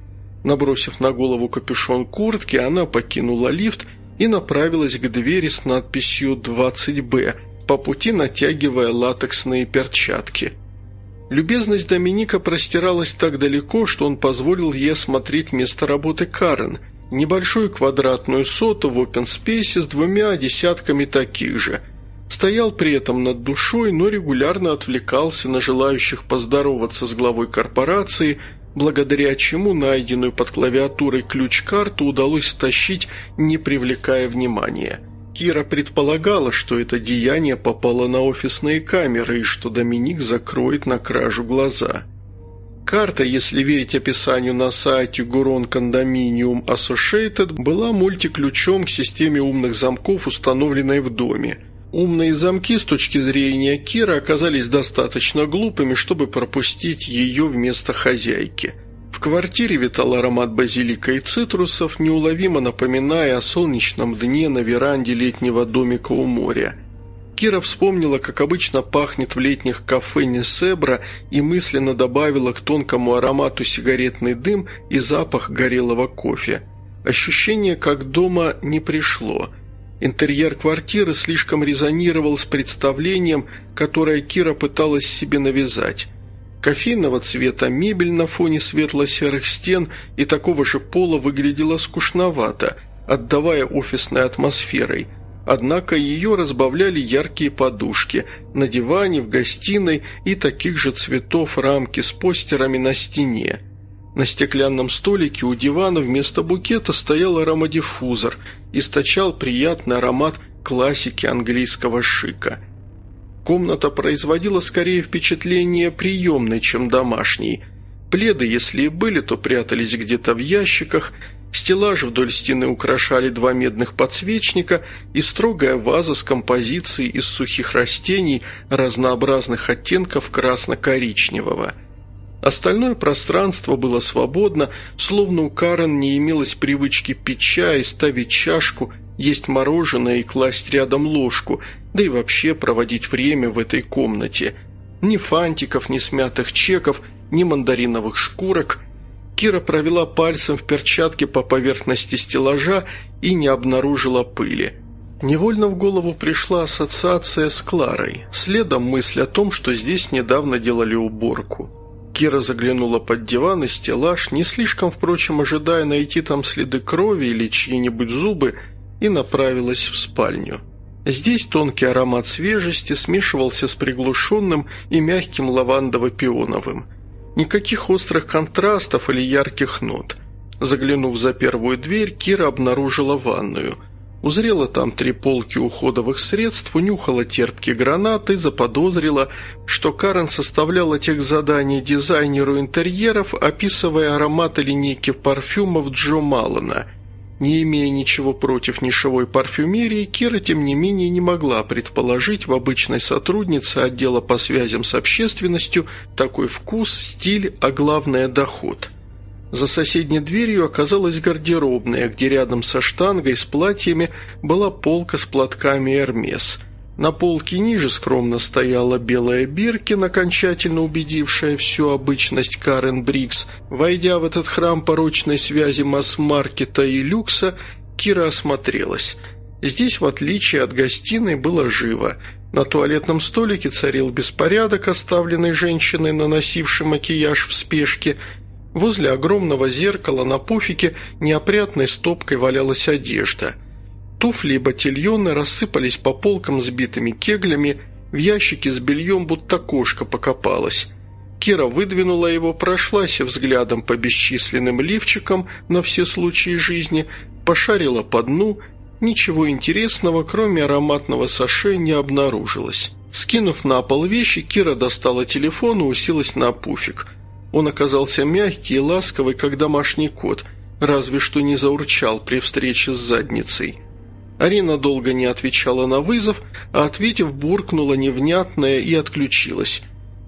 Набросив на голову капюшон куртки, она покинула лифт и направилась к двери с надписью «20Б», по пути натягивая латексные перчатки. Любезность Доминика простиралась так далеко, что он позволил ей осмотреть место работы Карен – небольшую квадратную соту в опенспейсе с двумя десятками таких же. Стоял при этом над душой, но регулярно отвлекался на желающих поздороваться с главой корпорации – благодаря чему найденную под клавиатурой ключ-карту удалось стащить, не привлекая внимания. Кира предполагала, что это деяние попало на офисные камеры и что Доминик закроет на кражу глаза. Карта, если верить описанию на сайте Гурон Condominium Associated, была мультиключом к системе умных замков, установленной в доме – Умные замки с точки зрения Кира оказались достаточно глупыми, чтобы пропустить ее вместо хозяйки. В квартире витал аромат базилика и цитрусов, неуловимо напоминая о солнечном дне на веранде летнего домика у моря. Кира вспомнила, как обычно пахнет в летних кафе Несебра и мысленно добавила к тонкому аромату сигаретный дым и запах горелого кофе. Ощущение, как дома, не пришло – Интерьер квартиры слишком резонировал с представлением, которое Кира пыталась себе навязать. Кофейного цвета мебель на фоне светло-серых стен и такого же пола выглядела скучновато, отдавая офисной атмосферой. Однако ее разбавляли яркие подушки на диване, в гостиной и таких же цветов рамки с постерами на стене. На стеклянном столике у дивана вместо букета стоял аромадиффузор, источал приятный аромат классики английского шика. Комната производила скорее впечатление приемной, чем домашней. Пледы, если и были, то прятались где-то в ящиках, стеллаж вдоль стены украшали два медных подсвечника и строгая ваза с композицией из сухих растений разнообразных оттенков красно-коричневого. Остальное пространство было свободно, словно у Карен не имелось привычки пить чай, ставить чашку, есть мороженое и класть рядом ложку – да и вообще проводить время в этой комнате. Ни фантиков, ни смятых чеков, ни мандариновых шкурок. Кира провела пальцем в перчатке по поверхности стеллажа и не обнаружила пыли. Невольно в голову пришла ассоциация с Кларой, следом мысль о том, что здесь недавно делали уборку. Кира заглянула под диван и стеллаж, не слишком, впрочем, ожидая найти там следы крови или чьи-нибудь зубы, и направилась в спальню. Здесь тонкий аромат свежести смешивался с приглушенным и мягким лавандово-пионовым. Никаких острых контрастов или ярких нот. Заглянув за первую дверь, Кира обнаружила ванную. Узрела там три полки уходовых средств, унюхала терпкие гранаты, заподозрила, что Карен составляла тех заданий дизайнеру интерьеров, описывая ароматы линейки парфюмов Джо Маллена – не имея ничего против нишевой парфюмерии, Кира, тем не менее, не могла предположить в обычной сотруднице отдела по связям с общественностью такой вкус, стиль, а главное – доход. За соседней дверью оказалась гардеробная, где рядом со штангой с платьями была полка с платками «Эрмес», на полке ниже скромно стояла белая Биркин, окончательно убедившая всю обычность Карен Брикс. Войдя в этот храм порочной связи масс-маркета и люкса, Кира осмотрелась. Здесь, в отличие от гостиной, было живо. На туалетном столике царил беспорядок, оставленный женщиной, наносившей макияж в спешке. Возле огромного зеркала на пуфике неопрятной стопкой валялась одежда – Туфли и ботильоны рассыпались по полкам сбитыми кеглями, в ящике с бельем будто кошка покопалась. Кира выдвинула его, прошлась взглядом по бесчисленным лифчикам на все случаи жизни, пошарила по дну, ничего интересного, кроме ароматного саше, не обнаружилось. Скинув на пол вещи, Кира достала телефон и уселась на пуфик. Он оказался мягкий и ласковый, как домашний кот, разве что не заурчал при встрече с задницей. Арина долго не отвечала на вызов, а ответив, буркнула невнятное и отключилась.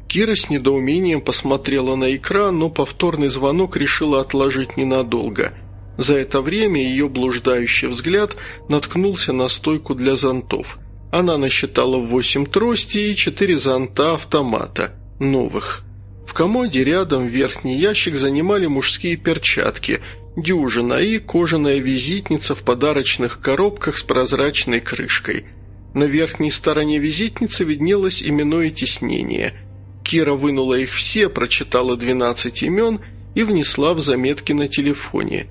Кира с недоумением посмотрела на экран, но повторный звонок решила отложить ненадолго. За это время ее блуждающий взгляд наткнулся на стойку для зонтов. Она насчитала восемь тростей и четыре зонта автомата. Новых. В комоде рядом верхний ящик занимали мужские перчатки – дюжина и кожаная визитница в подарочных коробках с прозрачной крышкой. На верхней стороне визитницы виднелось именное тиснение. Кира вынула их все, прочитала 12 имен и внесла в заметки на телефоне.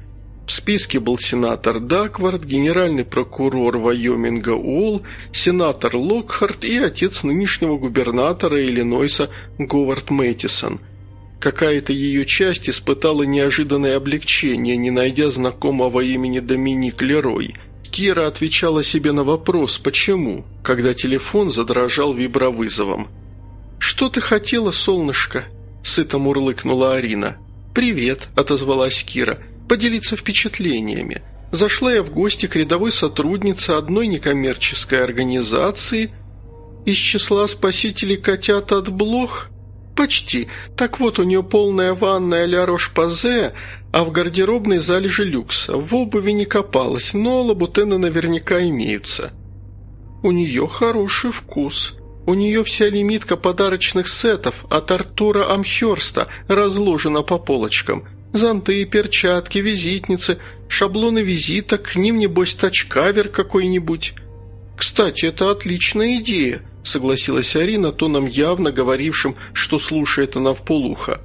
В списке был сенатор Даквард, генеральный прокурор Вайоминга Уолл, сенатор Локхарт и отец нынешнего губернатора Иллинойса Говард Мэттисон – Какая-то ее часть испытала неожиданное облегчение, не найдя знакомого имени Доминик Лерой. Кира отвечала себе на вопрос «почему?», когда телефон задрожал вибровызовом. «Что ты хотела, солнышко?» – сыто мурлыкнула Арина. «Привет», – отозвалась Кира. «Поделиться впечатлениями. Зашла я в гости к рядовой сотруднице одной некоммерческой организации из числа спасителей котят от блох?» «Почти. Так вот, у нее полная ванная ля Рош-Пазе, а в гардеробной залежи люкса. В обуви не копалась, но лабутены наверняка имеются. У нее хороший вкус. У нее вся лимитка подарочных сетов от Артура Амхерста разложена по полочкам. Зонты, перчатки, визитницы, шаблоны визиток, к ним, небось, тачкавер какой-нибудь. Кстати, это отличная идея». – согласилась Арина тоном явно говорившим, что слушает она в полухо.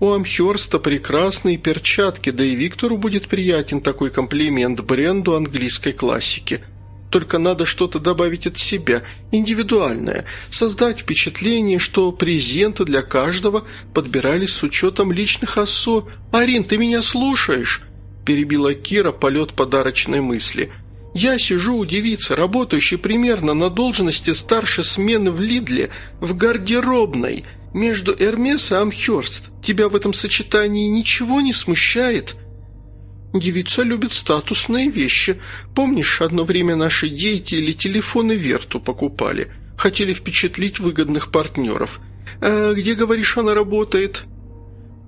«У Амхерста прекрасные перчатки, да и Виктору будет приятен такой комплимент бренду английской классики. Только надо что-то добавить от себя, индивидуальное, создать впечатление, что презенты для каждого подбирались с учетом личных осо... «Арин, ты меня слушаешь?» – перебила Кира полет подарочной мысли – Я сижу у девицы, работающей примерно на должности старшей смены в Лидле, в гардеробной, между Эрмес и Амхерст. Тебя в этом сочетании ничего не смущает?» «Девица любит статусные вещи. Помнишь, одно время наши деятели телефоны Верту покупали? Хотели впечатлить выгодных партнеров. А где, говоришь, она работает?»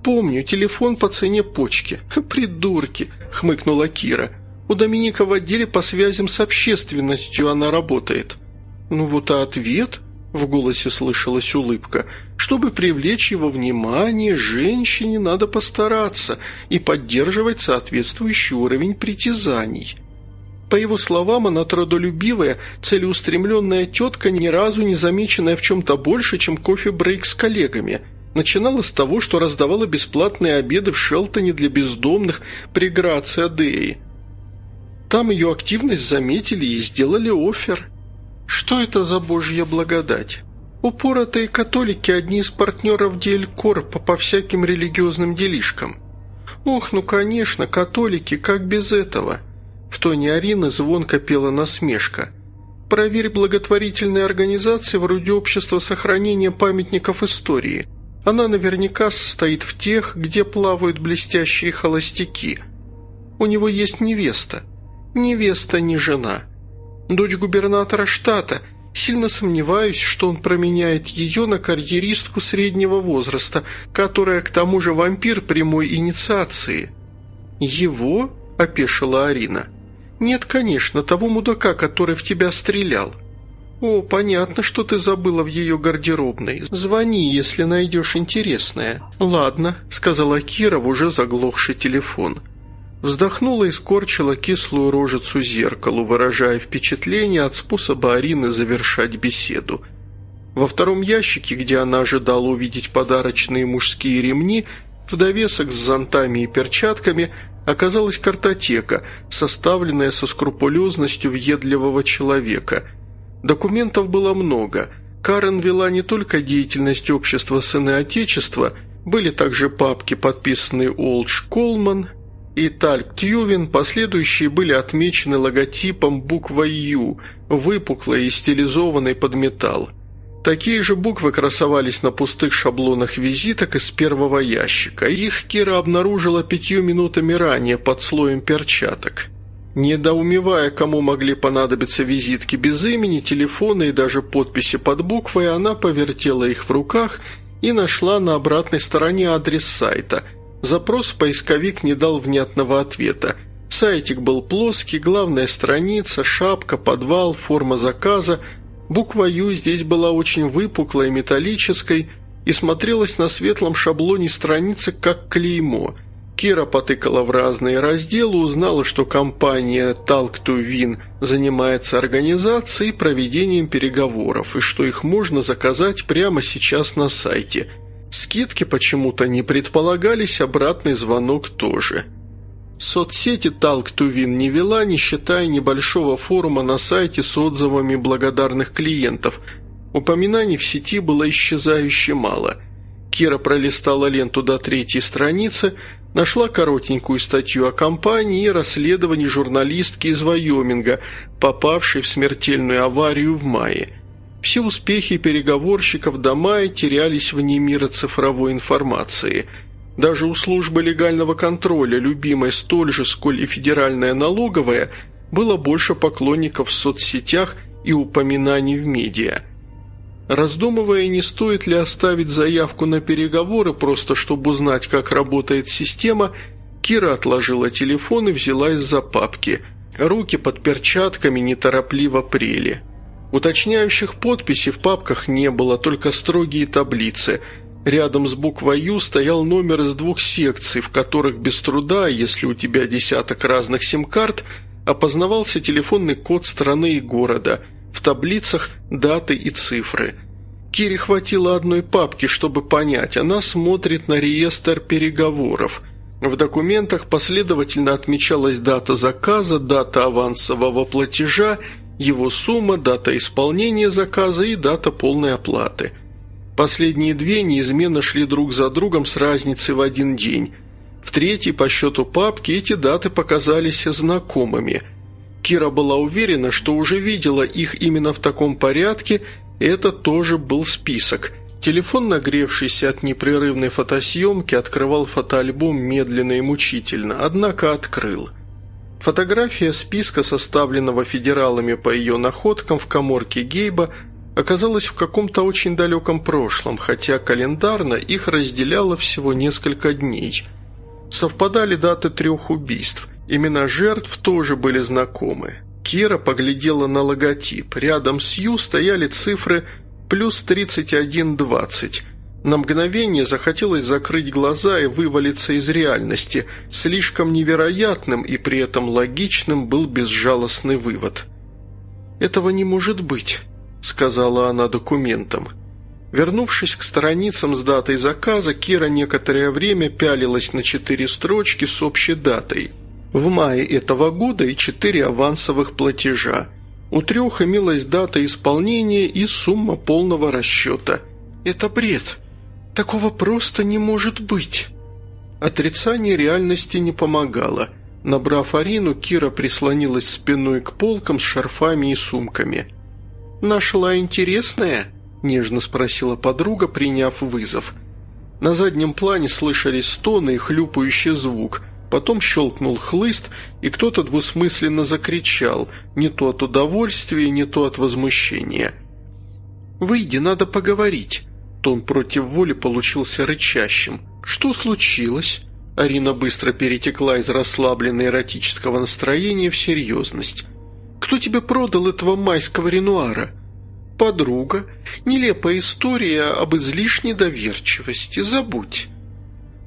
«Помню, телефон по цене почки. Придурки!» – хмыкнула Кира. «У Доминика в отделе по связям с общественностью она работает». «Ну вот а ответ?» – в голосе слышалась улыбка. «Чтобы привлечь его внимание, женщине надо постараться и поддерживать соответствующий уровень притязаний». По его словам, она трудолюбивая, целеустремленная тетка, ни разу не замеченная в чем-то больше, чем кофе-брейк с коллегами – Начинала с того, что раздавала бесплатные обеды в Шелтоне для бездомных при Грации Адеи. Там ее активность заметили и сделали офер. Что это за божья благодать? Упоротые католики – одни из партнеров Диэлькорпа по всяким религиозным делишкам. Ох, ну конечно, католики, как без этого? В тоне Арины звонко пела насмешка. Проверь благотворительные организации вроде Общества сохранения памятников истории – она наверняка состоит в тех, где плавают блестящие холостяки. У него есть невеста. Невеста не жена. Дочь губернатора штата. Сильно сомневаюсь, что он променяет ее на карьеристку среднего возраста, которая к тому же вампир прямой инициации. «Его?» – опешила Арина. «Нет, конечно, того мудака, который в тебя стрелял». «О, понятно, что ты забыла в ее гардеробной. Звони, если найдешь интересное». «Ладно», – сказала Кира в уже заглохший телефон. Вздохнула и скорчила кислую рожицу зеркалу, выражая впечатление от способа Арины завершать беседу. Во втором ящике, где она ожидала увидеть подарочные мужские ремни, в довесок с зонтами и перчатками оказалась картотека, составленная со скрупулезностью въедливого человека – Документов было много. Карен вела не только деятельность общества «Сыны Отечества», были также папки, подписанные Олдж Колман и Тальк Тьювин, последующие были отмечены логотипом буквой «Ю», выпуклой и стилизованной под металл. Такие же буквы красовались на пустых шаблонах визиток из первого ящика. Их Кира обнаружила пятью минутами ранее под слоем перчаток. Недоумевая, кому могли понадобиться визитки без имени, телефона и даже подписи под буквой, она повертела их в руках и нашла на обратной стороне адрес сайта. Запрос в поисковик не дал внятного ответа. Сайтик был плоский, главная страница, шапка, подвал, форма заказа. Буква «Ю» здесь была очень выпуклой, металлической и смотрелась на светлом шаблоне страницы как клеймо – Кира потыкала в разные разделы, узнала, что компания Talk to Win занимается организацией и проведением переговоров, и что их можно заказать прямо сейчас на сайте. Скидки почему-то не предполагались, обратный звонок тоже. Соцсети to Win не вела, не считая небольшого форума на сайте с отзывами благодарных клиентов. Упоминаний в сети было исчезающе мало. Кира пролистала ленту до третьей страницы – Нашла коротенькую статью о компании и расследовании журналистки из Вайоминга, попавшей в смертельную аварию в мае. Все успехи переговорщиков до мая терялись вне мира цифровой информации. Даже у службы легального контроля, любимой столь же, сколь и федеральная налоговая, было больше поклонников в соцсетях и упоминаний в медиа – Раздумывая, не стоит ли оставить заявку на переговоры, просто чтобы узнать, как работает система, Кира отложила телефон и взялась за папки. Руки под перчатками неторопливо прели. Уточняющих подписей в папках не было, только строгие таблицы. Рядом с буквой «Ю» стоял номер из двух секций, в которых без труда, если у тебя десяток разных сим-карт, опознавался телефонный код страны и города – в таблицах даты и цифры. Кире хватило одной папки, чтобы понять, она смотрит на реестр переговоров. В документах последовательно отмечалась дата заказа, дата авансового платежа, его сумма, дата исполнения заказа и дата полной оплаты. Последние две неизменно шли друг за другом с разницей в один день. В третьей по счету папки эти даты показались знакомыми – Кира была уверена, что уже видела их именно в таком порядке, это тоже был список. Телефон, нагревшийся от непрерывной фотосъемки, открывал фотоальбом медленно и мучительно, однако открыл. Фотография списка, составленного федералами по ее находкам в коморке Гейба, оказалась в каком-то очень далеком прошлом, хотя календарно их разделяло всего несколько дней. Совпадали даты трех убийств, имена жертв тоже были знакомы. Кира поглядела на логотип. Рядом с Ю стояли цифры «плюс 3120». На мгновение захотелось закрыть глаза и вывалиться из реальности. Слишком невероятным и при этом логичным был безжалостный вывод. «Этого не может быть», сказала она документам. Вернувшись к страницам с датой заказа, Кира некоторое время пялилась на четыре строчки с общей датой. В мае этого года и четыре авансовых платежа. У трех имелась дата исполнения и сумма полного расчета. «Это бред. Такого просто не может быть». Отрицание реальности не помогало. Набрав Арину, Кира прислонилась спиной к полкам с шарфами и сумками – «Нашла интересное?» – нежно спросила подруга, приняв вызов. На заднем плане слышались стоны и хлюпающий звук. Потом щелкнул хлыст, и кто-то двусмысленно закричал, не то от удовольствия, не то от возмущения. «Выйди, надо поговорить». Тон против воли получился рычащим. «Что случилось?» Арина быстро перетекла из расслабленной эротического настроения в серьезность. Кто тебе продал этого майского Ренуара?» «Подруга. Нелепая история об излишней доверчивости. Забудь».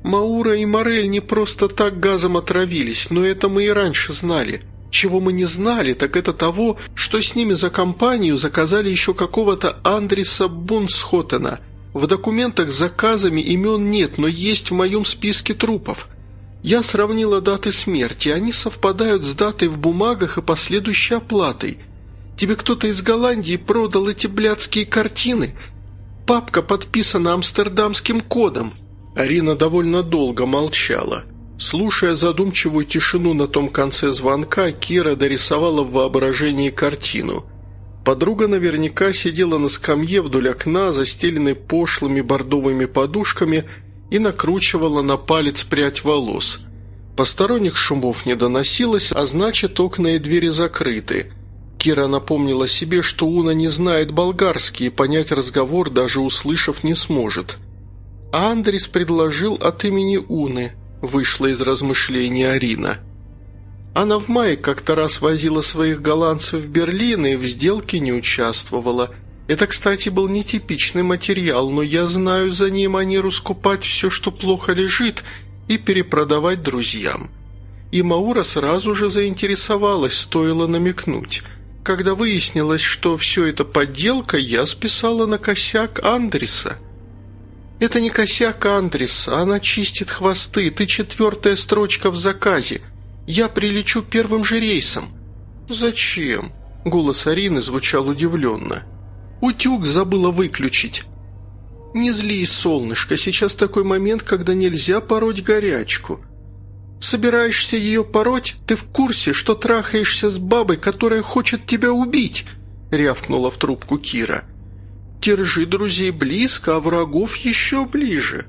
Маура и Морель не просто так газом отравились, но это мы и раньше знали. Чего мы не знали, так это того, что с ними за компанию заказали еще какого-то Андриса Бунсхотена. В документах с заказами имен нет, но есть в моем списке трупов. Я сравнила даты смерти, они совпадают с датой в бумагах и последующей оплатой. Тебе кто-то из Голландии продал эти блядские картины? Папка подписана амстердамским кодом». Арина довольно долго молчала. Слушая задумчивую тишину на том конце звонка, Кира дорисовала в воображении картину. Подруга наверняка сидела на скамье вдоль окна, застеленной пошлыми бордовыми подушками – и накручивала на палец прядь волос. Посторонних шумов не доносилось, а значит, окна и двери закрыты. Кира напомнила себе, что Уна не знает болгарский и понять разговор, даже услышав, не сможет. А Андрис предложил от имени Уны, вышла из размышления Арина. Она в мае как-то раз возила своих голландцев в Берлин и в сделке не участвовала – это, кстати, был нетипичный материал, но я знаю за ней манеру скупать все, что плохо лежит, и перепродавать друзьям. И Маура сразу же заинтересовалась, стоило намекнуть. Когда выяснилось, что все это подделка, я списала на косяк Андреса. «Это не косяк Андреса, она чистит хвосты, ты четвертая строчка в заказе. Я прилечу первым же рейсом». «Зачем?» – голос Арины звучал удивленно. Утюг забыла выключить. Не злись, солнышко, сейчас такой момент, когда нельзя пороть горячку. Собираешься ее пороть? Ты в курсе, что трахаешься с бабой, которая хочет тебя убить?» рявкнула в трубку Кира. «Держи друзей близко, а врагов еще ближе.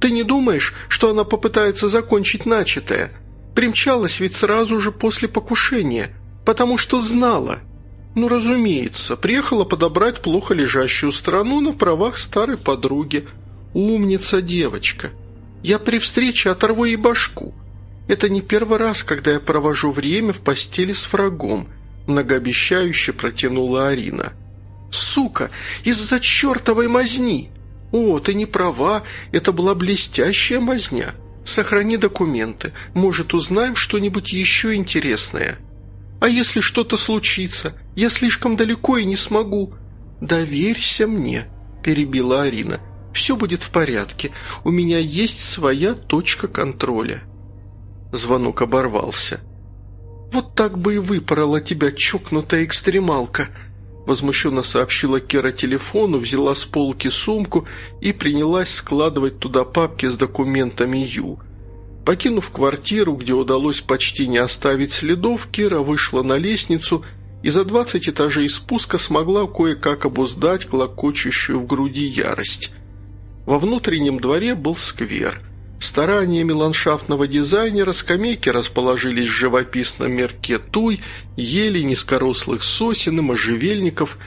Ты не думаешь, что она попытается закончить начатое? Примчалась ведь сразу же после покушения, потому что знала». «Ну, разумеется, приехала подобрать плохо лежащую страну на правах старой подруги. Умница девочка. Я при встрече оторву ей башку. Это не первый раз, когда я провожу время в постели с врагом», многообещающе протянула Арина. «Сука, из-за чертовой мазни!» «О, ты не права, это была блестящая мазня. Сохрани документы, может, узнаем что-нибудь еще интересное». «А если что-то случится? Я слишком далеко и не смогу». «Доверься мне», – перебила Арина. «Все будет в порядке. У меня есть своя точка контроля». Звонок оборвался. «Вот так бы и выпорола тебя чокнутая экстремалка», – возмущенно сообщила Кера телефону, взяла с полки сумку и принялась складывать туда папки с документами Ю. Покинув квартиру, где удалось почти не оставить следов, Кира вышла на лестницу и за 20 этажей спуска смогла кое-как обуздать клокочущую в груди ярость. Во внутреннем дворе был сквер. Стараниями ландшафтного дизайнера скамейки расположились в живописном мерке туй, ели низкорослых сосен и можжевельников.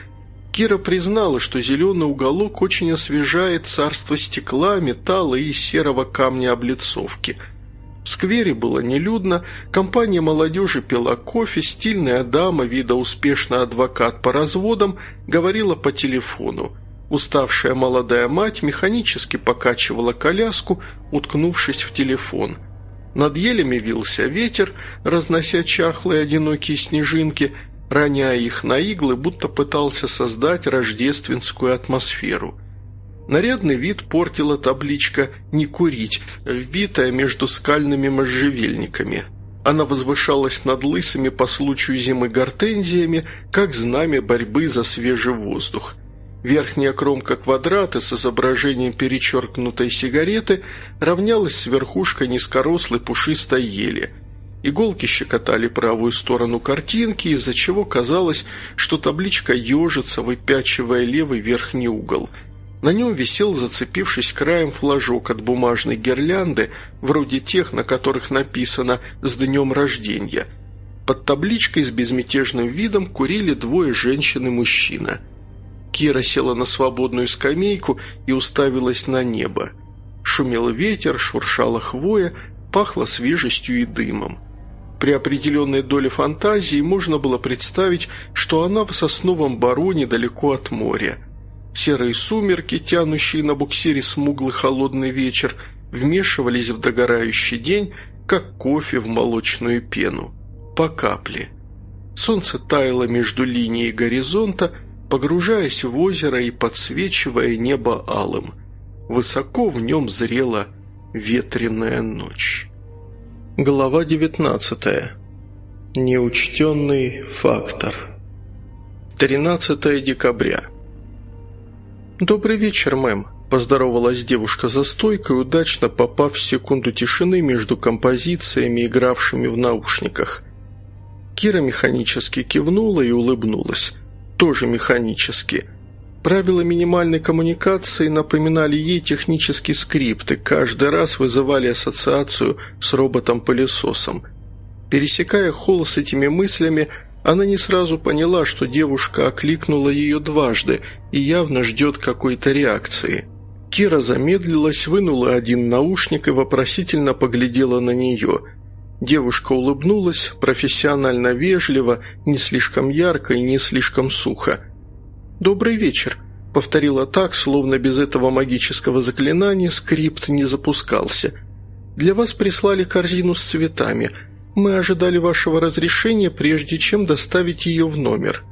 Кира признала, что зеленый уголок очень освежает царство стекла, металла и серого камня облицовки – в сквере было нелюдно, компания молодежи пила кофе, стильная дама, вида успешный адвокат по разводам, говорила по телефону. Уставшая молодая мать механически покачивала коляску, уткнувшись в телефон. Над елями вился ветер, разнося чахлые одинокие снежинки, роняя их на иглы, будто пытался создать рождественскую атмосферу. Нарядный вид портила табличка «Не курить», вбитая между скальными можжевельниками. Она возвышалась над лысыми по случаю зимы гортензиями, как знамя борьбы за свежий воздух. Верхняя кромка квадрата с изображением перечеркнутой сигареты равнялась с верхушкой низкорослой пушистой ели. Иголки щекотали правую сторону картинки, из-за чего казалось, что табличка ежится, выпячивая левый верхний угол. На нем висел, зацепившись краем, флажок от бумажной гирлянды, вроде тех, на которых написано «С днем рождения». Под табличкой с безмятежным видом курили двое женщин и мужчина – Кира села на свободную скамейку и уставилась на небо. Шумел ветер, шуршала хвоя, пахло свежестью и дымом. При определенной доле фантазии можно было представить, что она в сосновом бару недалеко от моря. Серые сумерки, тянущие на буксире смуглый холодный вечер, вмешивались в догорающий день, как кофе в молочную пену. По капле. Солнце таяло между линией горизонта, погружаясь в озеро и подсвечивая небо алым. Высоко в нем зрела ветреная ночь. Глава 19. Неучтенный фактор. 13 декабря. «Добрый вечер, мэм», – поздоровалась девушка за стойкой, удачно попав в секунду тишины между композициями, игравшими в наушниках. Кира механически кивнула и улыбнулась тоже механически. Правила минимальной коммуникации напоминали ей технический скрипт и каждый раз вызывали ассоциацию с роботом-пылесосом. Пересекая холл с этими мыслями, она не сразу поняла, что девушка окликнула ее дважды и явно ждет какой-то реакции. Кира замедлилась, вынула один наушник и вопросительно поглядела на нее – Девушка улыбнулась, профессионально вежливо, не слишком ярко и не слишком сухо. «Добрый вечер», — повторила так, словно без этого магического заклинания скрипт не запускался. «Для вас прислали корзину с цветами. Мы ожидали вашего разрешения, прежде чем доставить ее в номер».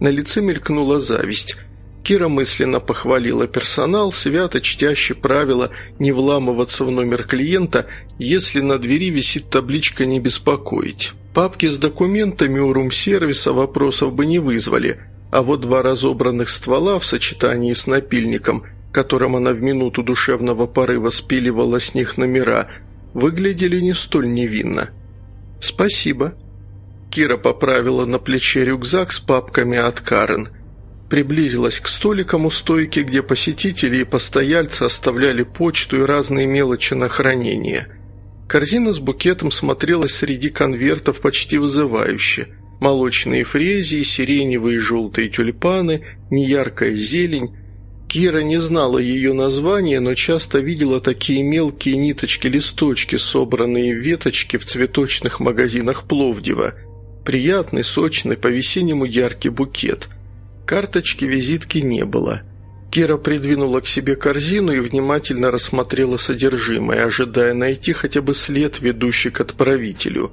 На лице мелькнула зависть. Кира мысленно похвалила персонал, свято чтящий правило не вламываться в номер клиента, если на двери висит табличка «Не беспокоить». Папки с документами у рум-сервиса вопросов бы не вызвали, а вот два разобранных ствола в сочетании с напильником, которым она в минуту душевного порыва спиливала с них номера, выглядели не столь невинно. «Спасибо». Кира поправила на плече рюкзак с папками от Карен – приблизилась к столикам у стойки, где посетители и постояльцы оставляли почту и разные мелочи на хранение. Корзина с букетом смотрелась среди конвертов почти вызывающе. Молочные фрезии, сиреневые и желтые тюльпаны, неяркая зелень. Кира не знала ее названия, но часто видела такие мелкие ниточки-листочки, собранные в веточки в цветочных магазинах Пловдива. Приятный, сочный, по-весеннему яркий букет – Карточки-визитки не было. Кира придвинула к себе корзину и внимательно рассмотрела содержимое, ожидая найти хотя бы след, ведущий к отправителю.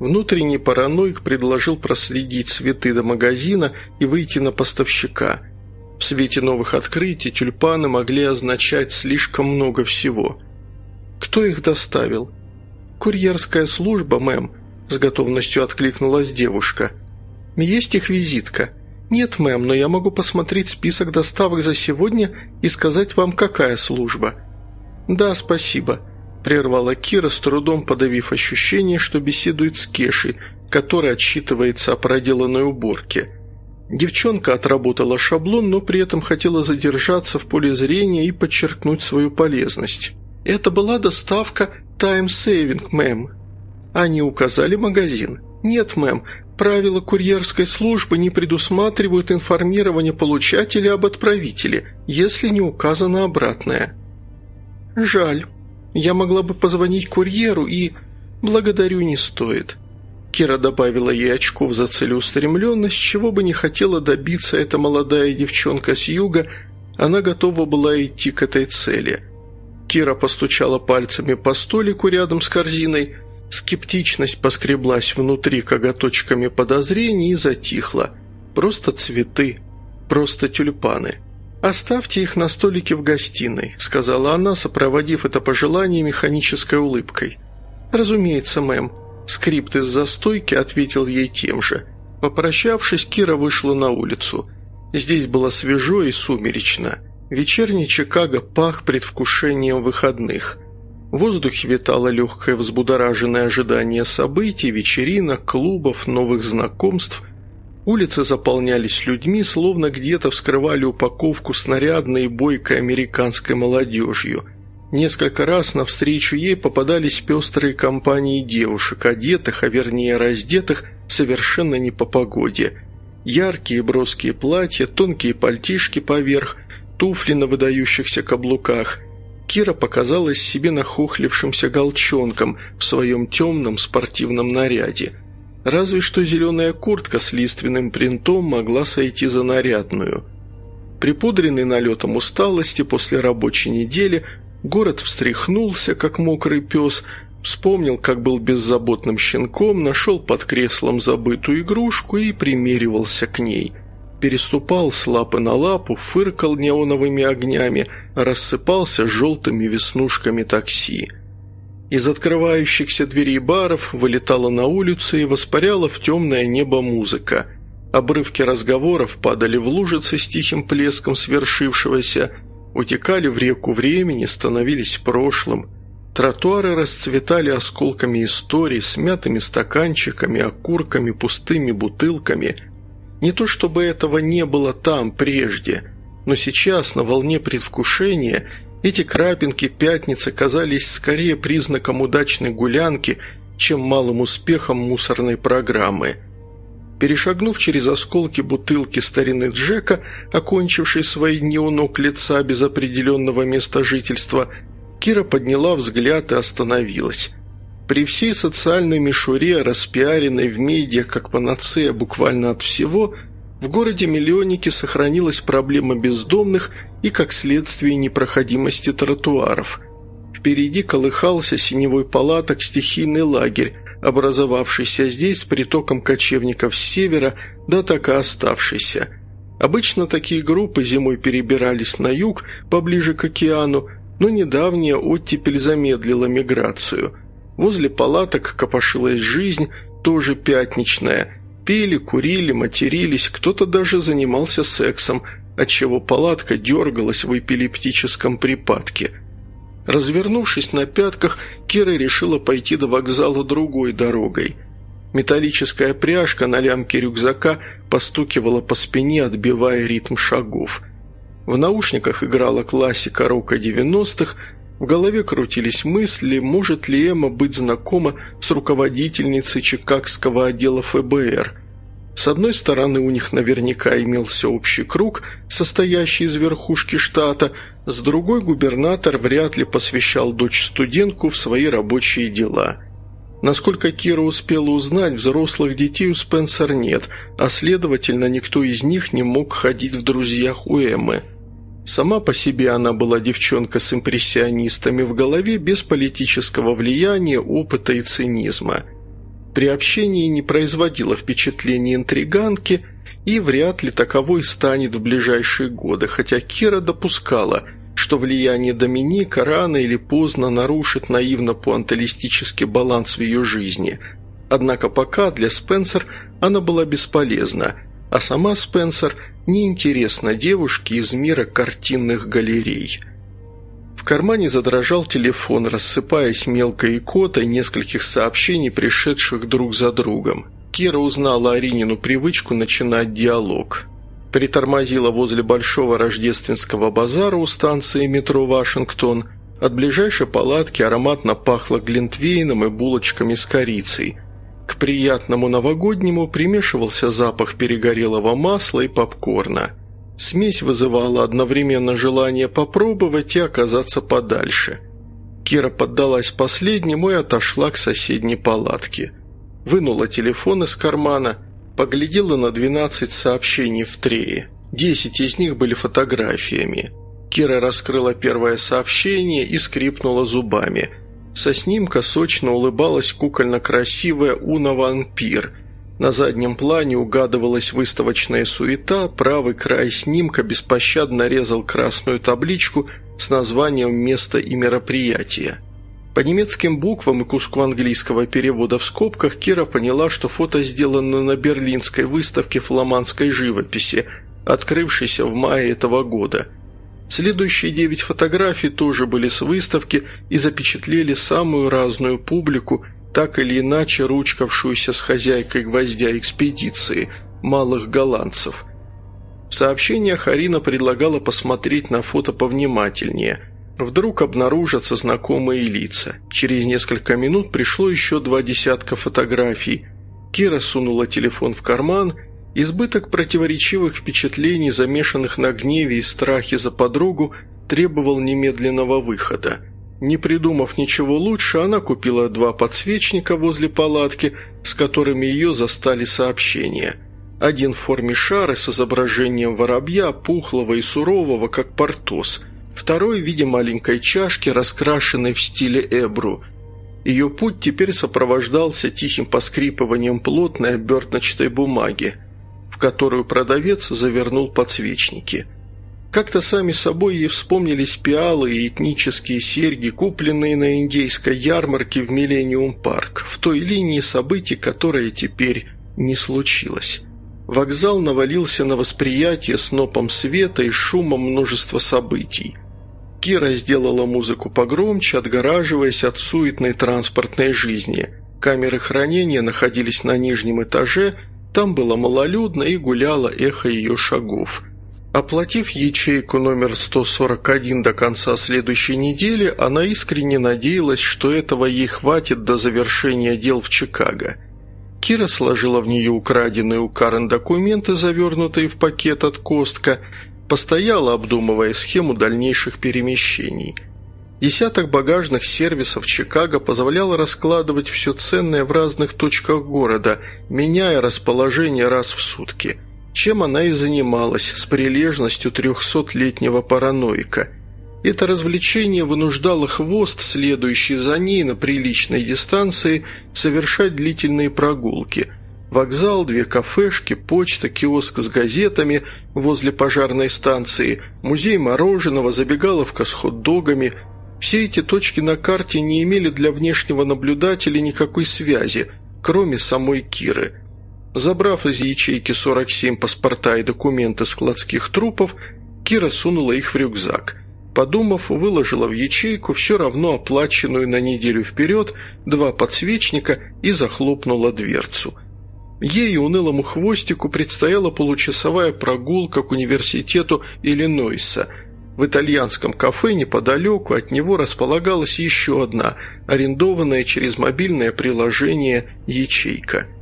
Внутренний параноик предложил проследить цветы до магазина и выйти на поставщика. В свете новых открытий тюльпаны могли означать слишком много всего. Кто их доставил? «Курьерская служба, мэм», – с готовностью откликнулась девушка. «Есть их визитка». «Нет, мэм, но я могу посмотреть список доставок за сегодня и сказать вам, какая служба». «Да, спасибо». – прервала Кира, с трудом подавив ощущение, что беседует с Кешей, который отчитывается о проделанной уборке. Девчонка отработала шаблон, но при этом хотела задержаться в поле зрения и подчеркнуть свою полезность. «Это была доставка Time Saving, мэм». Они указали магазин. «Нет, мэм, правила курьерской службы не предусматривают информирование получателя об отправителе, если не указано обратное». «Жаль. Я могла бы позвонить курьеру и...» «Благодарю, не стоит». Кира добавила ей очков за целеустремленность, чего бы не хотела добиться эта молодая девчонка с юга, она готова была идти к этой цели. Кира постучала пальцами по столику рядом с корзиной, скептичность поскреблась внутри коготочками подозрений и затихла. Просто цветы, просто тюльпаны. «Оставьте их на столике в гостиной», – сказала она, сопроводив это пожелание механической улыбкой. «Разумеется, мэм», Скрипт из застойки ответил ей тем же. Попрощавшись, Кира вышла на улицу. Здесь было свежо и сумеречно. Вечерний Чикаго пах предвкушением выходных. В воздухе витало легкое взбудораженное ожидание событий, вечеринок, клубов, новых знакомств. Улицы заполнялись людьми, словно где-то вскрывали упаковку снарядной и бойкой американской молодежью – Несколько раз навстречу ей попадались пестрые компании девушек, одетых, а вернее раздетых, совершенно не по погоде. Яркие броские платья, тонкие пальтишки поверх, туфли на выдающихся каблуках. Кира показалась себе нахохлившимся голчонком в своем темном спортивном наряде. Разве что зеленая куртка с лиственным принтом могла сойти за нарядную. Припудренный налетом усталости после рабочей недели – Город встряхнулся, как мокрый пес, вспомнил, как был беззаботным щенком, нашел под креслом забытую игрушку и примеривался к ней. Переступал с лапы на лапу, фыркал неоновыми огнями, рассыпался желтыми веснушками такси. Из открывающихся дверей баров вылетала на улицу и воспаряла в темное небо музыка. Обрывки разговоров падали в лужицы с тихим плеском свершившегося – утекали в реку времени, становились прошлым. Тротуары расцветали осколками истории, смятыми стаканчиками, окурками, пустыми бутылками. Не то чтобы этого не было там прежде, но сейчас, на волне предвкушения, эти крапинки пятницы казались скорее признаком удачной гулянки, чем малым успехом мусорной программы – Перешагнув через осколки бутылки старины Джека, окончившей свои дни у ног лица без определенного места жительства, Кира подняла взгляд и остановилась. При всей социальной мишуре, распиаренной в медиа как панацея буквально от всего, в городе-миллионнике сохранилась проблема бездомных и, как следствие, непроходимости тротуаров. Впереди колыхался синевой палаток стихийный лагерь, образовавшийся здесь с притоком кочевников с севера, да так и оставшийся. Обычно такие группы зимой перебирались на юг, поближе к океану, но недавняя оттепель замедлила миграцию. Возле палаток копошилась жизнь, тоже пятничная. Пили, курили, матерились, кто-то даже занимался сексом, отчего палатка дергалась в эпилептическом припадке – Развернувшись на пятках, Кира решила пойти до вокзала другой дорогой. Металлическая пряжка на лямке рюкзака постукивала по спине, отбивая ритм шагов. В наушниках играла классика рока 90-х, в голове крутились мысли, может ли Эмма быть знакома с руководительницей чикагского отдела ФБР – с одной стороны, у них наверняка имелся общий круг, состоящий из верхушки штата, с другой губернатор вряд ли посвящал дочь-студентку в свои рабочие дела. Насколько Кира успела узнать, взрослых детей у Спенсер нет, а следовательно, никто из них не мог ходить в друзьях у Эммы. Сама по себе она была девчонка с импрессионистами в голове без политического влияния, опыта и цинизма – при общении не производила впечатления интриганки и вряд ли таковой станет в ближайшие годы, хотя Кира допускала, что влияние Доминика рано или поздно нарушит наивно-пуанталистический баланс в ее жизни. Однако пока для Спенсер она была бесполезна, а сама Спенсер неинтересна девушке из мира картинных галерей – В кармане задрожал телефон, рассыпаясь мелкой икотой нескольких сообщений, пришедших друг за другом. Кира узнала Аринину привычку начинать диалог. Притормозила возле большого рождественского базара у станции метро «Вашингтон». От ближайшей палатки ароматно пахло глинтвейном и булочками с корицей. К приятному новогоднему примешивался запах перегорелого масла и попкорна – Смесь вызывала одновременно желание попробовать и оказаться подальше. Кира поддалась последнему и отошла к соседней палатке. Вынула телефон из кармана, поглядела на 12 сообщений в трее. Десять из них были фотографиями. Кира раскрыла первое сообщение и скрипнула зубами. Со снимка сочно улыбалась кукольно-красивая Уна Вампир – на заднем плане угадывалась выставочная суета, правый край снимка беспощадно резал красную табличку с названием места и мероприятия. По немецким буквам и куску английского перевода в скобках Кира поняла, что фото сделано на берлинской выставке фламандской живописи, открывшейся в мае этого года. Следующие девять фотографий тоже были с выставки и запечатлели самую разную публику – так или иначе ручкавшуюся с хозяйкой гвоздя экспедиции, малых голландцев. В сообщениях Арина предлагала посмотреть на фото повнимательнее. Вдруг обнаружатся знакомые лица. Через несколько минут пришло еще два десятка фотографий. Кира сунула телефон в карман – Избыток противоречивых впечатлений, замешанных на гневе и страхе за подругу, требовал немедленного выхода. Не придумав ничего лучше, она купила два подсвечника возле палатки, с которыми ее застали сообщения. Один в форме шара с изображением воробья, пухлого и сурового, как портос. Второй в виде маленькой чашки, раскрашенной в стиле эбру. Ее путь теперь сопровождался тихим поскрипыванием плотной оберточной бумаги, в которую продавец завернул подсвечники – как-то сами собой ей вспомнились пиалы и этнические серьги, купленные на индейской ярмарке в Миллениум Парк, в той линии событий, которая теперь не случилась. Вокзал навалился на восприятие снопом света и шумом множества событий. Кира сделала музыку погромче, отгораживаясь от суетной транспортной жизни. Камеры хранения находились на нижнем этаже, там было малолюдно и гуляло эхо ее шагов – Оплатив ячейку номер 141 до конца следующей недели, она искренне надеялась, что этого ей хватит до завершения дел в Чикаго. Кира сложила в нее украденные у Карен документы, завернутые в пакет от Костка, постояла, обдумывая схему дальнейших перемещений. Десяток багажных сервисов Чикаго позволяло раскладывать все ценное в разных точках города, меняя расположение раз в сутки – чем она и занималась с прилежностью трехсотлетнего параноика. Это развлечение вынуждало хвост, следующий за ней на приличной дистанции, совершать длительные прогулки. Вокзал, две кафешки, почта, киоск с газетами возле пожарной станции, музей мороженого, забегаловка с хот-догами. Все эти точки на карте не имели для внешнего наблюдателя никакой связи, кроме самой Киры – Забрав из ячейки 47 паспорта и документы складских трупов, Кира сунула их в рюкзак. Подумав, выложила в ячейку все равно оплаченную на неделю вперед два подсвечника и захлопнула дверцу. Ей и унылому хвостику предстояла получасовая прогулка к университету Иллинойса. В итальянском кафе неподалеку от него располагалась еще одна, арендованная через мобильное приложение ячейка –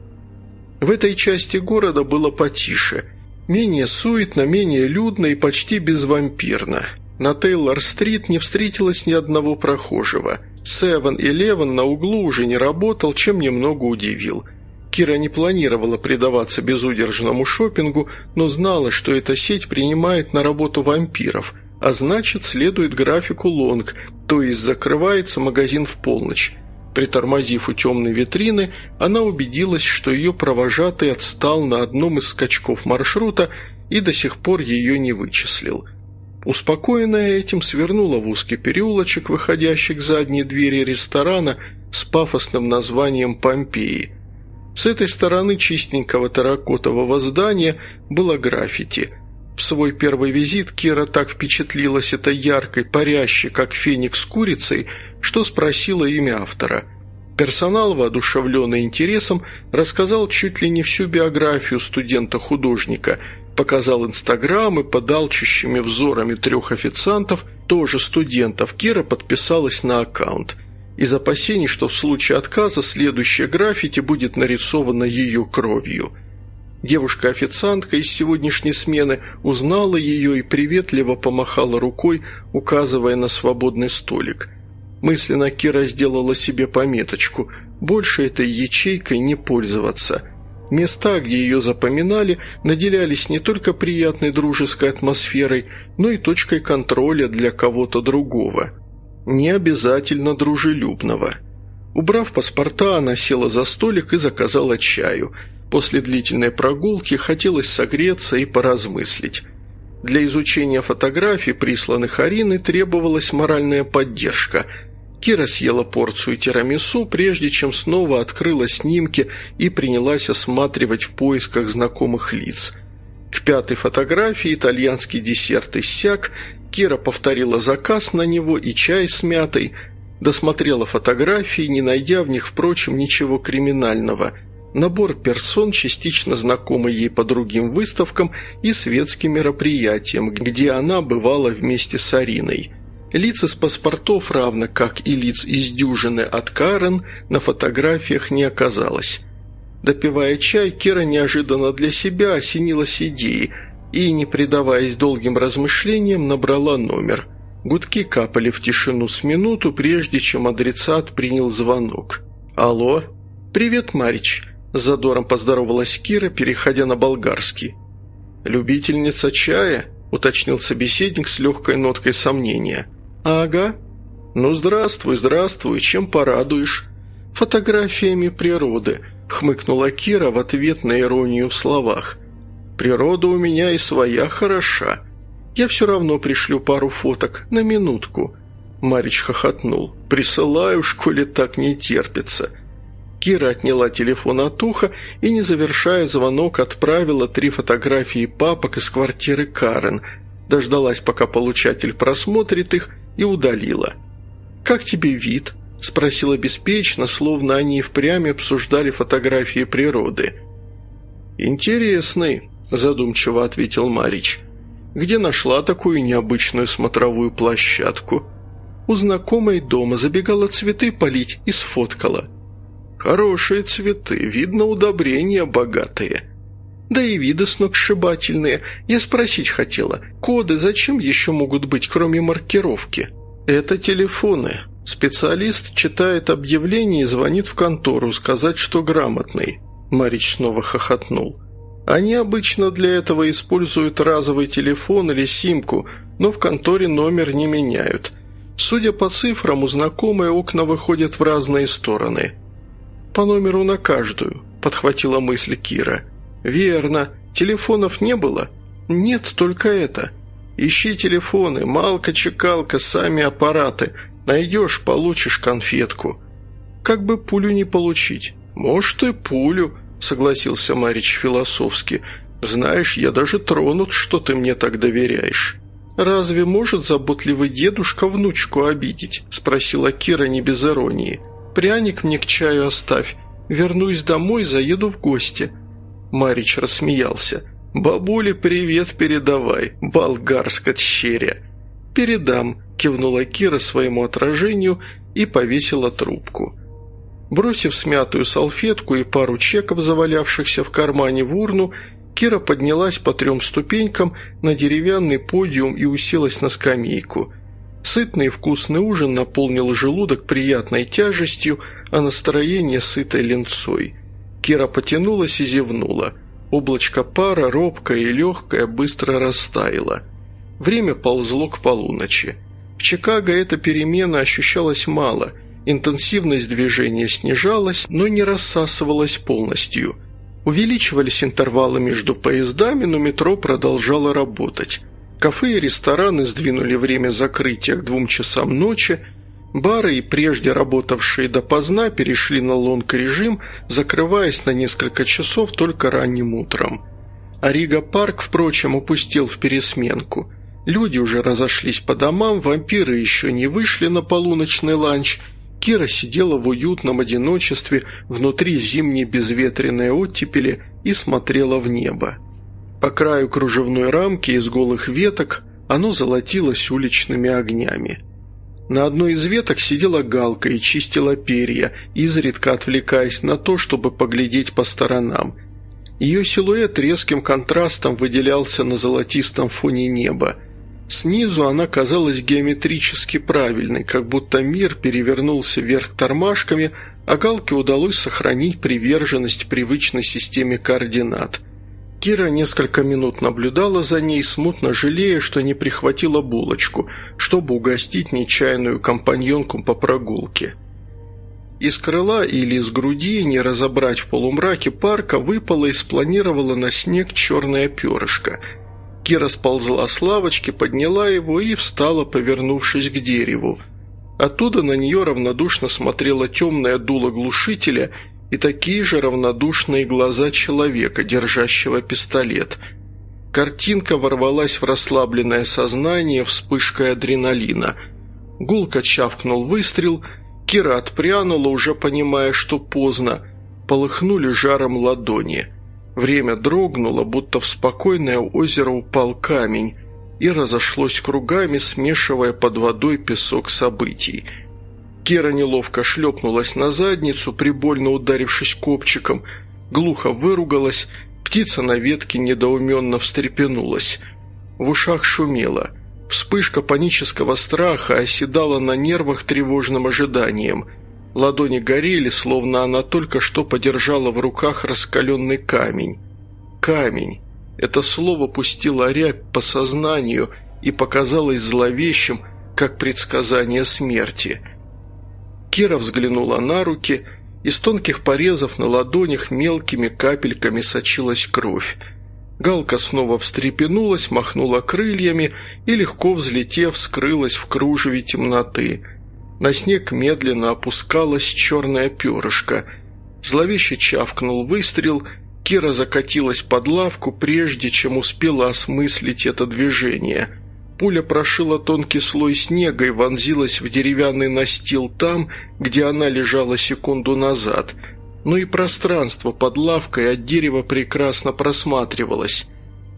в этой части города было потише. Менее суетно, менее людно и почти безвампирно. На Тейлор-стрит не встретилось ни одного прохожего. Севен и Леван на углу уже не работал, чем немного удивил. Кира не планировала предаваться безудержному шопингу, но знала, что эта сеть принимает на работу вампиров, а значит, следует графику лонг, то есть закрывается магазин в полночь. Притормозив у темной витрины, она убедилась, что ее провожатый отстал на одном из скачков маршрута и до сих пор ее не вычислил. Успокоенная этим, свернула в узкий переулочек, выходящий к задней двери ресторана с пафосным названием «Помпеи». С этой стороны чистенького терракотового здания было граффити. В свой первый визит Кира так впечатлилась этой яркой, парящей, как феникс курицей, что спросила имя автора. Персонал, воодушевленный интересом, рассказал чуть ли не всю биографию студента-художника, показал инстаграмы под алчущими взорами трех официантов, тоже студентов, Кира подписалась на аккаунт. Из опасений, что в случае отказа следующее граффити будет нарисовано ее кровью – Девушка-официантка из сегодняшней смены узнала ее и приветливо помахала рукой, указывая на свободный столик. Мысленно Кира сделала себе пометочку – больше этой ячейкой не пользоваться. Места, где ее запоминали, наделялись не только приятной дружеской атмосферой, но и точкой контроля для кого-то другого. Не обязательно дружелюбного. Убрав паспорта, она села за столик и заказала чаю – После длительной прогулки хотелось согреться и поразмыслить. Для изучения фотографий, присланных Ариной, требовалась моральная поддержка. Кира съела порцию тирамису, прежде чем снова открыла снимки и принялась осматривать в поисках знакомых лиц. К пятой фотографии итальянский десерт иссяк, Кира повторила заказ на него и чай с мятой, досмотрела фотографии, не найдя в них, впрочем, ничего криминального – Набор персон, частично знакомый ей по другим выставкам и светским мероприятиям, где она бывала вместе с Ариной. Лица с паспортов, равно как и лиц из дюжины от Карен, на фотографиях не оказалось. Допивая чай, Кира неожиданно для себя осенилась идеей и, не предаваясь долгим размышлениям, набрала номер. Гудки капали в тишину с минуту, прежде чем адресат принял звонок. «Алло?» «Привет, Марич. Задором поздоровалась Кира, переходя на болгарский. «Любительница чая?» – уточнил собеседник с легкой ноткой сомнения. «Ага». «Ну, здравствуй, здравствуй, чем порадуешь?» «Фотографиями природы», – хмыкнула Кира в ответ на иронию в словах. «Природа у меня и своя хороша. Я все равно пришлю пару фоток, на минутку». Марич хохотнул. «Присылаю, коли так не терпится. Кира отняла телефон от уха и, не завершая звонок, отправила три фотографии папок из квартиры Карен, дождалась, пока получатель просмотрит их, и удалила. «Как тебе вид?» – спросила беспечно, словно они впрямь обсуждали фотографии природы. «Интересный», – задумчиво ответил Марич. «Где нашла такую необычную смотровую площадку?» «У знакомой дома забегала цветы полить и сфоткала». «Хорошие цветы, видно, удобрения богатые». «Да и виды сногсшибательные. Я спросить хотела, коды зачем еще могут быть, кроме маркировки?» «Это телефоны. Специалист читает объявление и звонит в контору сказать, что грамотный». Марич снова хохотнул. «Они обычно для этого используют разовый телефон или симку, но в конторе номер не меняют. Судя по цифрам, у знакомой окна выходят в разные стороны». «По номеру на каждую», – подхватила мысль Кира. «Верно. Телефонов не было?» «Нет, только это. Ищи телефоны, малка-чекалка, сами аппараты. Найдешь, получишь конфетку». «Как бы пулю не получить?» «Может, и пулю», – согласился Марич философски. «Знаешь, я даже тронут, что ты мне так доверяешь». «Разве может заботливый дедушка внучку обидеть?» – спросила Кира не без иронии. Пряник мне к чаю оставь. Вернусь домой, заеду в гости». Марич рассмеялся. «Бабуле привет передавай, болгарска тщеря». «Передам», – кивнула Кира своему отражению и повесила трубку. Бросив смятую салфетку и пару чеков, завалявшихся в кармане в урну, Кира поднялась по трем ступенькам на деревянный подиум и уселась на скамейку – Сытный и вкусный ужин наполнил желудок приятной тяжестью, а настроение сытой ленцой. Кира потянулась и зевнула. Облачко пара, робкое и легкое, быстро растаяло. Время ползло к полуночи. В Чикаго эта перемена ощущалась мало. Интенсивность движения снижалась, но не рассасывалась полностью. Увеличивались интервалы между поездами, но метро продолжало работать. Кафе и рестораны сдвинули время закрытия к двум часам ночи, бары и прежде работавшие допоздна перешли на лонг-режим, закрываясь на несколько часов только ранним утром. А Рига Парк, впрочем, опустел в пересменку. Люди уже разошлись по домам, вампиры еще не вышли на полуночный ланч. Кира сидела в уютном одиночестве внутри зимней безветренной оттепели и смотрела в небо. По краю кружевной рамки из голых веток оно золотилось уличными огнями. На одной из веток сидела галка и чистила перья, изредка отвлекаясь на то, чтобы поглядеть по сторонам. Ее силуэт резким контрастом выделялся на золотистом фоне неба. Снизу она казалась геометрически правильной, как будто мир перевернулся вверх тормашками, а галке удалось сохранить приверженность привычной системе координат – Кира несколько минут наблюдала за ней, смутно жалея, что не прихватила булочку, чтобы угостить нечаянную компаньонку по прогулке. Из крыла или из груди, не разобрать в полумраке парка, выпало и спланировала на снег черное перышко. Кира сползла с лавочки, подняла его и встала, повернувшись к дереву. Оттуда на нее равнодушно смотрела темная дуло глушителя – и такие же равнодушные глаза человека, держащего пистолет. Картинка ворвалась в расслабленное сознание вспышкой адреналина. Гулко чавкнул выстрел, Кира отпрянула, уже понимая, что поздно. Полыхнули жаром ладони. Время дрогнуло, будто в спокойное озеро упал камень и разошлось кругами, смешивая под водой песок событий – Кера неловко шлепнулась на задницу, прибольно ударившись копчиком, глухо выругалась, птица на ветке недоуменно встрепенулась. В ушах шумело. Вспышка панического страха оседала на нервах тревожным ожиданием. Ладони горели, словно она только что подержала в руках раскаленный камень. Камень. Это слово пустило рябь по сознанию и показалось зловещим, как предсказание смерти – Кира взглянула на руки, из тонких порезов на ладонях мелкими капельками сочилась кровь. Галка снова встрепенулась, махнула крыльями и, легко взлетев, скрылась в кружеве темноты. На снег медленно опускалась черная перышко. Зловеще чавкнул выстрел, Кира закатилась под лавку, прежде чем успела осмыслить это движение – Пуля прошила тонкий слой снега и вонзилась в деревянный настил там, где она лежала секунду назад. Но и пространство под лавкой от дерева прекрасно просматривалось.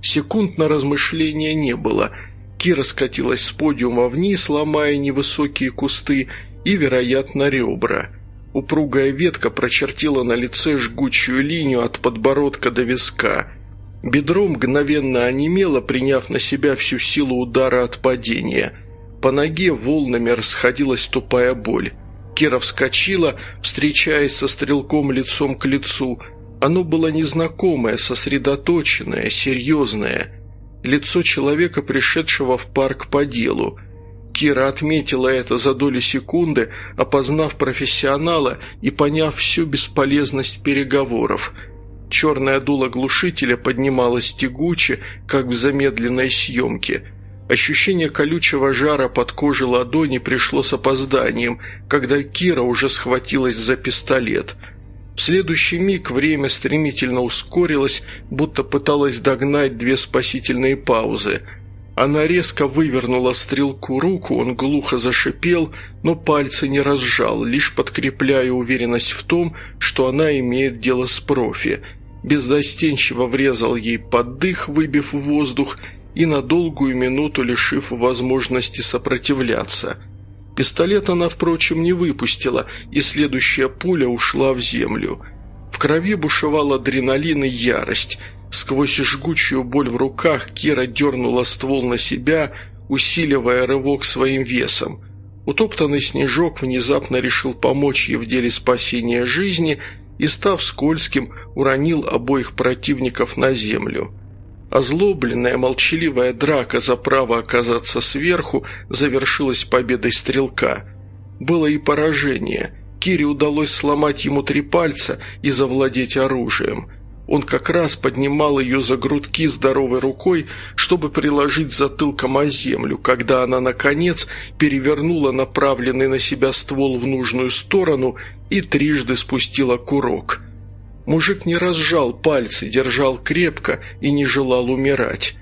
Секунд на размышления не было. Кира скатилась с подиума вниз, ломая невысокие кусты и, вероятно, ребра. Упругая ветка прочертила на лице жгучую линию от подбородка до виска – Бедро мгновенно онемело, приняв на себя всю силу удара от падения. По ноге волнами расходилась тупая боль. Кира вскочила, встречаясь со стрелком лицом к лицу. Оно было незнакомое, сосредоточенное, серьезное. Лицо человека, пришедшего в парк по делу. Кира отметила это за доли секунды, опознав профессионала и поняв всю бесполезность переговоров – Черное дуло глушителя поднималось тягуче, как в замедленной съемке. Ощущение колючего жара под кожей ладони пришло с опозданием, когда Кира уже схватилась за пистолет. В следующий миг время стремительно ускорилось, будто пыталась догнать две спасительные паузы. Она резко вывернула стрелку руку, он глухо зашипел, но пальцы не разжал, лишь подкрепляя уверенность в том, что она имеет дело с профи – беззастенчиво врезал ей под дых, выбив воздух и на долгую минуту лишив возможности сопротивляться. Пистолет она, впрочем, не выпустила, и следующая пуля ушла в землю. В крови бушевал адреналин и ярость. Сквозь жгучую боль в руках Кира дернула ствол на себя, усиливая рывок своим весом. Утоптанный снежок внезапно решил помочь ей в деле спасения жизни – и, став скользким, уронил обоих противников на землю. Озлобленная молчаливая драка за право оказаться сверху завершилась победой стрелка. Было и поражение. Кире удалось сломать ему три пальца и завладеть оружием – он как раз поднимал ее за грудки здоровой рукой, чтобы приложить затылком о землю, когда она, наконец, перевернула направленный на себя ствол в нужную сторону и трижды спустила курок. Мужик не разжал пальцы, держал крепко и не желал умирать.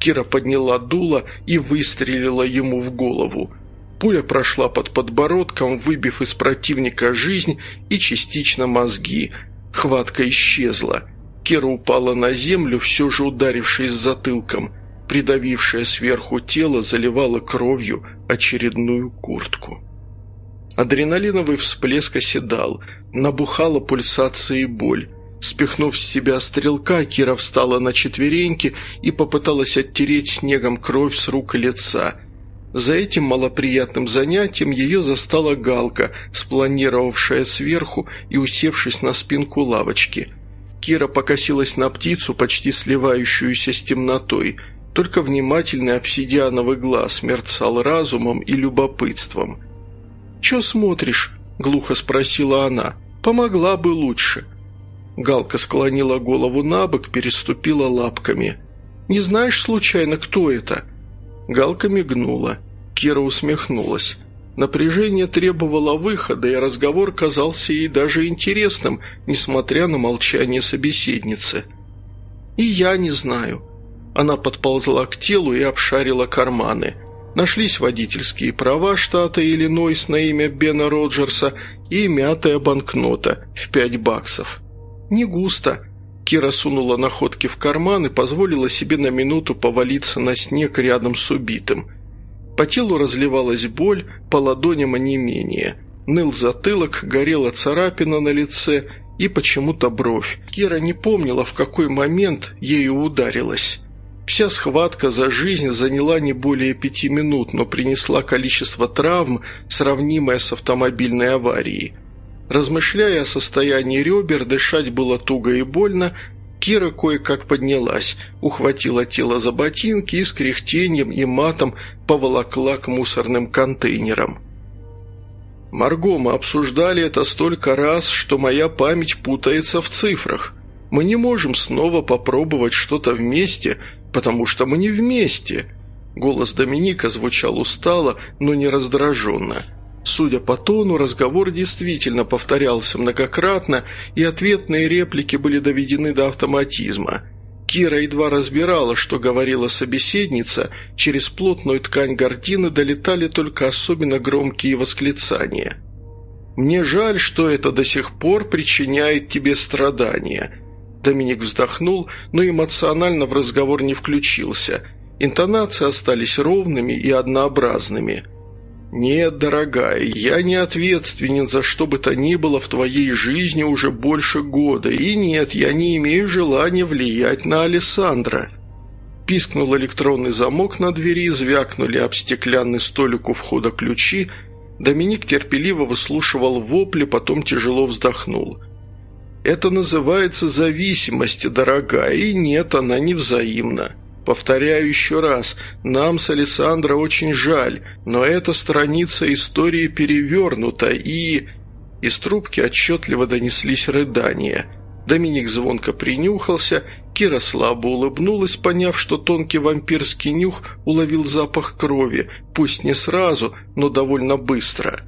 Кира подняла дуло и выстрелила ему в голову. Пуля прошла под подбородком, выбив из противника жизнь и частично мозги. Хватка исчезла. Кира упала на землю, все же ударившись затылком. Придавившее сверху тело заливало кровью очередную куртку. Адреналиновый всплеск оседал, набухала пульсация и боль. Спихнув с себя стрелка, Кира встала на четвереньки и попыталась оттереть снегом кровь с рук и лица. За этим малоприятным занятием ее застала галка, спланировавшая сверху и усевшись на спинку лавочки. Кира покосилась на птицу, почти сливающуюся с темнотой. Только внимательный обсидиановый глаз мерцал разумом и любопытством. «Чё смотришь?» – глухо спросила она. «Помогла бы лучше». Галка склонила голову на бок, переступила лапками. «Не знаешь, случайно, кто это?» Галка мигнула. Кира усмехнулась. Напряжение требовало выхода, и разговор казался ей даже интересным, несмотря на молчание собеседницы. «И я не знаю». Она подползла к телу и обшарила карманы. Нашлись водительские права штата Иллинойс на имя Бена Роджерса и мятая банкнота в пять баксов. «Не густо». Кира сунула находки в карман и позволила себе на минуту повалиться на снег рядом с убитым. По телу разливалась боль, по ладоням онемение. Ныл затылок, горела царапина на лице и почему-то бровь. Кира не помнила, в какой момент ею ударилась. Вся схватка за жизнь заняла не более пяти минут, но принесла количество травм, сравнимое с автомобильной аварией – Размышляя о состоянии ребер, дышать было туго и больно, Кира кое-как поднялась, ухватила тело за ботинки и с кряхтением и матом поволокла к мусорным контейнерам. «Марго, мы обсуждали это столько раз, что моя память путается в цифрах. Мы не можем снова попробовать что-то вместе, потому что мы не вместе». Голос Доминика звучал устало, но не раздраженно – Судя по тону, разговор действительно повторялся многократно, и ответные реплики были доведены до автоматизма. Кира едва разбирала, что говорила собеседница, через плотную ткань гардины долетали только особенно громкие восклицания. «Мне жаль, что это до сих пор причиняет тебе страдания». Доминик вздохнул, но эмоционально в разговор не включился. Интонации остались ровными и однообразными – «Нет, дорогая, я не ответственен за что бы то ни было в твоей жизни уже больше года, и нет, я не имею желания влиять на Александра». Пискнул электронный замок на двери, звякнули об стеклянный столик у входа ключи. Доминик терпеливо выслушивал вопли, потом тяжело вздохнул. «Это называется зависимость, дорогая, и нет, она не взаимна». Повторяю еще раз, нам с Александро очень жаль, но эта страница истории перевернута и...» Из трубки отчетливо донеслись рыдания. Доминик звонко принюхался, Кира слабо улыбнулась, поняв, что тонкий вампирский нюх уловил запах крови, пусть не сразу, но довольно быстро.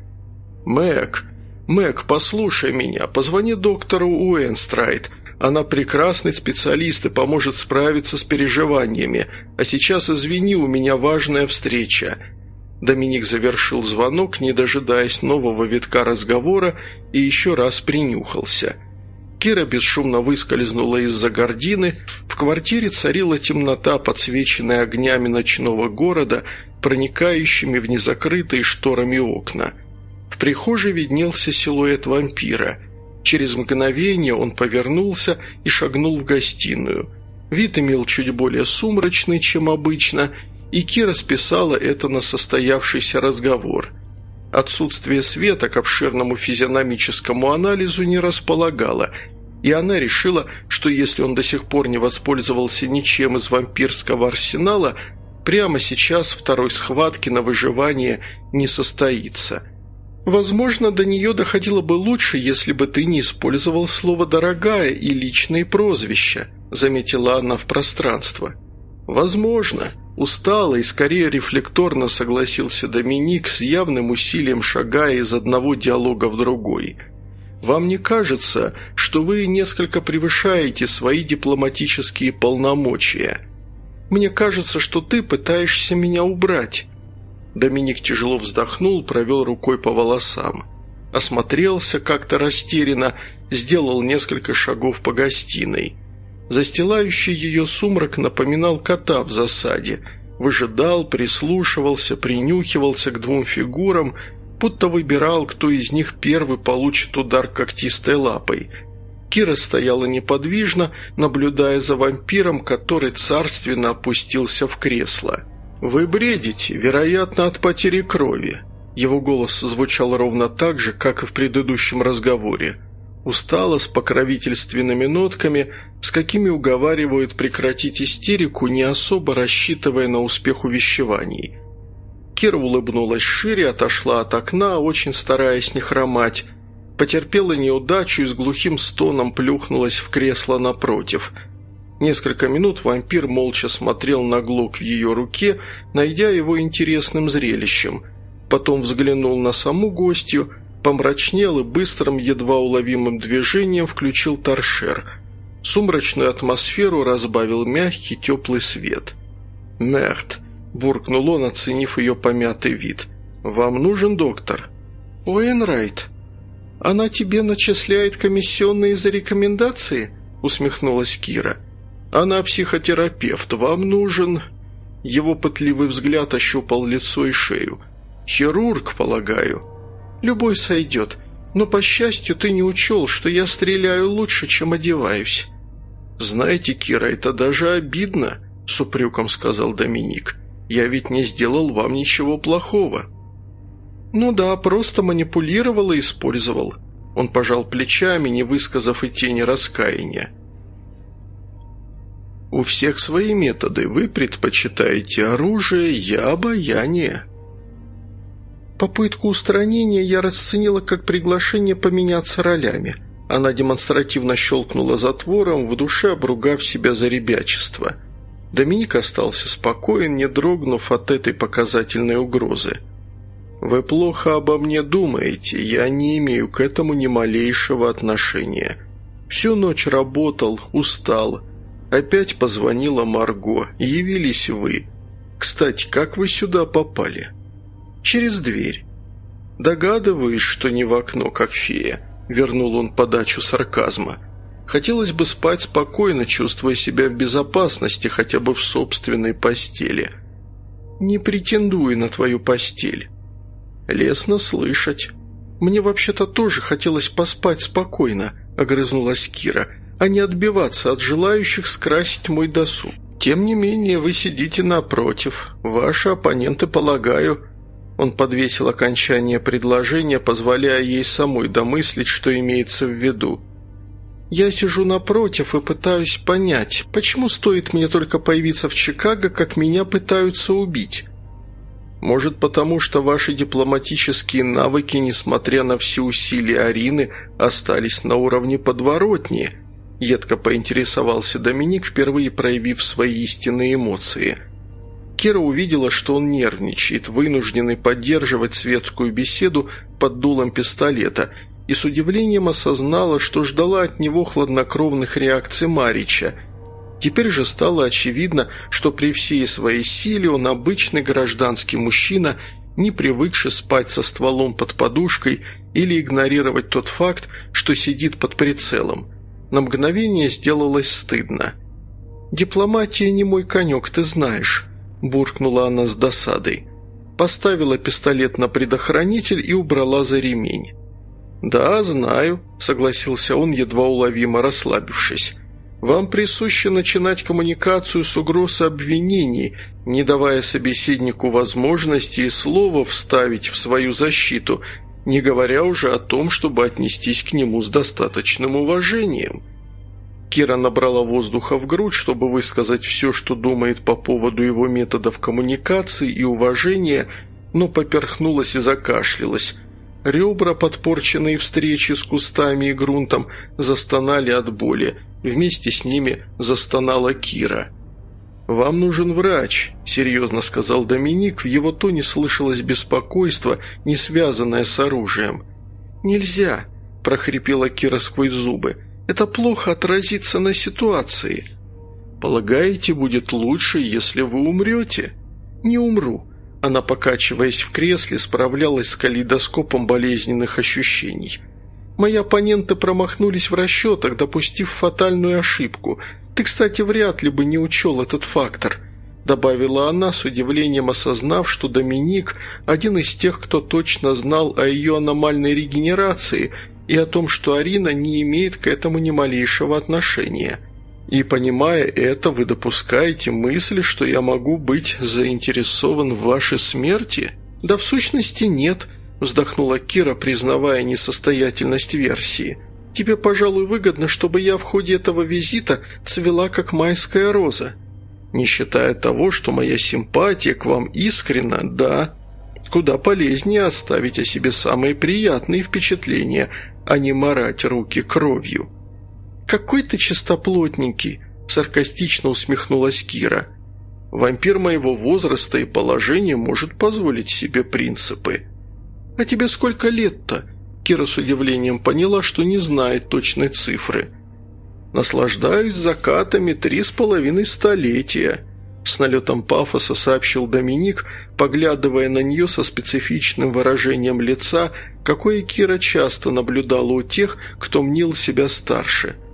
«Мэг, Мэг, послушай меня, позвони доктору Уэнстрайт. Она прекрасный специалист и поможет справиться с переживаниями. А сейчас, извини, у меня важная встреча». Доминик завершил звонок, не дожидаясь нового витка разговора, и еще раз принюхался. Кира бесшумно выскользнула из-за гордины. В квартире царила темнота, подсвеченная огнями ночного города, проникающими в незакрытые шторами окна. В прихожей виднелся силуэт вампира – Через мгновение он повернулся и шагнул в гостиную. Вид имел чуть более сумрачный, чем обычно, и Кира списала это на состоявшийся разговор. Отсутствие света к обширному физиономическому анализу не располагало, и она решила, что если он до сих пор не воспользовался ничем из вампирского арсенала, прямо сейчас второй схватки на выживание не состоится – Возможно, до нее доходило бы лучше, если бы ты не использовал слово «дорогая» и личные прозвища», заметила она в пространство. «Возможно», Устало и скорее рефлекторно согласился Доминик с явным усилием шагая из одного диалога в другой. Вам не кажется, что вы несколько превышаете свои дипломатические полномочия? Мне кажется, что ты пытаешься меня убрать». Доминик тяжело вздохнул, провел рукой по волосам. Осмотрелся как-то растерянно, сделал несколько шагов по гостиной. Застилающий ее сумрак напоминал кота в засаде. Выжидал, прислушивался, принюхивался к двум фигурам – будто выбирал, кто из них первый получит удар когтистой лапой. Кира стояла неподвижно, наблюдая за вампиром, который царственно опустился в кресло. «Вы бредите, вероятно, от потери крови». Его голос звучал ровно так же, как и в предыдущем разговоре. Устало, с покровительственными нотками, с какими уговаривают прекратить истерику, не особо рассчитывая на успех увещеваний – Кира улыбнулась шире, отошла от окна, очень стараясь не хромать. Потерпела неудачу и с глухим стоном плюхнулась в кресло напротив. Несколько минут вампир молча смотрел на глок в ее руке, найдя его интересным зрелищем. Потом взглянул на саму гостью, помрачнел и быстрым, едва уловимым движением включил торшер. Сумрачную атмосферу разбавил мягкий, теплый свет. «Мерт», – буркнул он, оценив ее помятый вид. «Вам нужен доктор?» «Уэйнрайт, она тебе начисляет комиссионные за рекомендации?» – усмехнулась Кира. «Она психотерапевт, вам нужен...» Его пытливый взгляд ощупал лицо и шею. «Хирург, полагаю?» «Любой сойдет, но, по счастью, ты не учел, что я стреляю лучше, чем одеваюсь». «Знаете, Кира, это даже обидно», – с упреком сказал Доминик. Я ведь не сделал вам ничего плохого». «Ну да, просто манипулировал и использовал». Он пожал плечами, не высказав и тени раскаяния. «У всех свои методы. Вы предпочитаете оружие, я обаяние». Попытку устранения я расценила как приглашение поменяться ролями. Она демонстративно щелкнула затвором, в душе обругав себя за ребячество – Доминик остался спокоен, не дрогнув от этой показательной угрозы. «Вы плохо обо мне думаете, я не имею к этому ни малейшего отношения. Всю ночь работал, устал. Опять позвонила Марго, явились вы. Кстати, как вы сюда попали?» «Через дверь». «Догадываюсь, что не в окно, как фея», — вернул он подачу сарказма. Хотелось бы спать спокойно, чувствуя себя в безопасности хотя бы в собственной постели. Не претендуй на твою постель. Лестно слышать. Мне вообще-то тоже хотелось поспать спокойно, огрызнулась Кира, а не отбиваться от желающих скрасить мой досуг. Тем не менее, вы сидите напротив. Ваши оппоненты, полагаю, он подвесил окончание предложения, позволяя ей самой домыслить, что имеется в виду. Я сижу напротив и пытаюсь понять, почему стоит мне только появиться в Чикаго, как меня пытаются убить. Может, потому что ваши дипломатические навыки, несмотря на все усилия Арины, остались на уровне подворотни?» Едко поинтересовался Доминик, впервые проявив свои истинные эмоции. Кира увидела, что он нервничает, вынужденный поддерживать светскую беседу под дулом пистолета – и с удивлением осознала, что ждала от него хладнокровных реакций Марича. Теперь же стало очевидно, что при всей своей силе он обычный гражданский мужчина, не привыкший спать со стволом под подушкой или игнорировать тот факт, что сидит под прицелом. На мгновение сделалось стыдно. «Дипломатия не мой конек, ты знаешь», – буркнула она с досадой. Поставила пистолет на предохранитель и убрала за ремень. «Да, знаю», – согласился он, едва уловимо расслабившись. «Вам присуще начинать коммуникацию с угроз обвинений, не давая собеседнику возможности и слова вставить в свою защиту, не говоря уже о том, чтобы отнестись к нему с достаточным уважением». Кира набрала воздуха в грудь, чтобы высказать все, что думает по поводу его методов коммуникации и уважения, но поперхнулась и закашлялась – Ребра, подпорченные встречи с кустами и грунтом, застонали от боли. Вместе с ними застонала Кира. «Вам нужен врач», – серьезно сказал Доминик. В его тоне слышалось беспокойство, не связанное с оружием. «Нельзя», –– прохрипела Кира сквозь зубы. «Это плохо отразится на ситуации». «Полагаете, будет лучше, если вы умрете?» «Не умру». Она, покачиваясь в кресле, справлялась с калейдоскопом болезненных ощущений. «Мои оппоненты промахнулись в расчетах, допустив фатальную ошибку. Ты, кстати, вряд ли бы не учел этот фактор», добавила она, с удивлением осознав, что Доминик – один из тех, кто точно знал о ее аномальной регенерации и о том, что Арина не имеет к этому ни малейшего отношения – и понимая это, вы допускаете мысль, что я могу быть заинтересован в вашей смерти? Да в сущности нет, вздохнула Кира, признавая несостоятельность версии. Тебе, пожалуй, выгодно, чтобы я в ходе этого визита цвела, как майская роза. Не считая того, что моя симпатия к вам искренна, да. Куда полезнее оставить о себе самые приятные впечатления, а не марать руки кровью. «Какой ты чистоплотненький!» – саркастично усмехнулась Кира. «Вампир моего возраста и положения может позволить себе принципы». «А тебе сколько лет-то?» Кира с удивлением поняла, что не знает точной цифры. «Наслаждаюсь закатами три с половиной столетия», – с налетом пафоса сообщил Доминик, поглядывая на нее со специфичным выражением лица, какое Кира часто наблюдала у тех, кто мнил себя старше –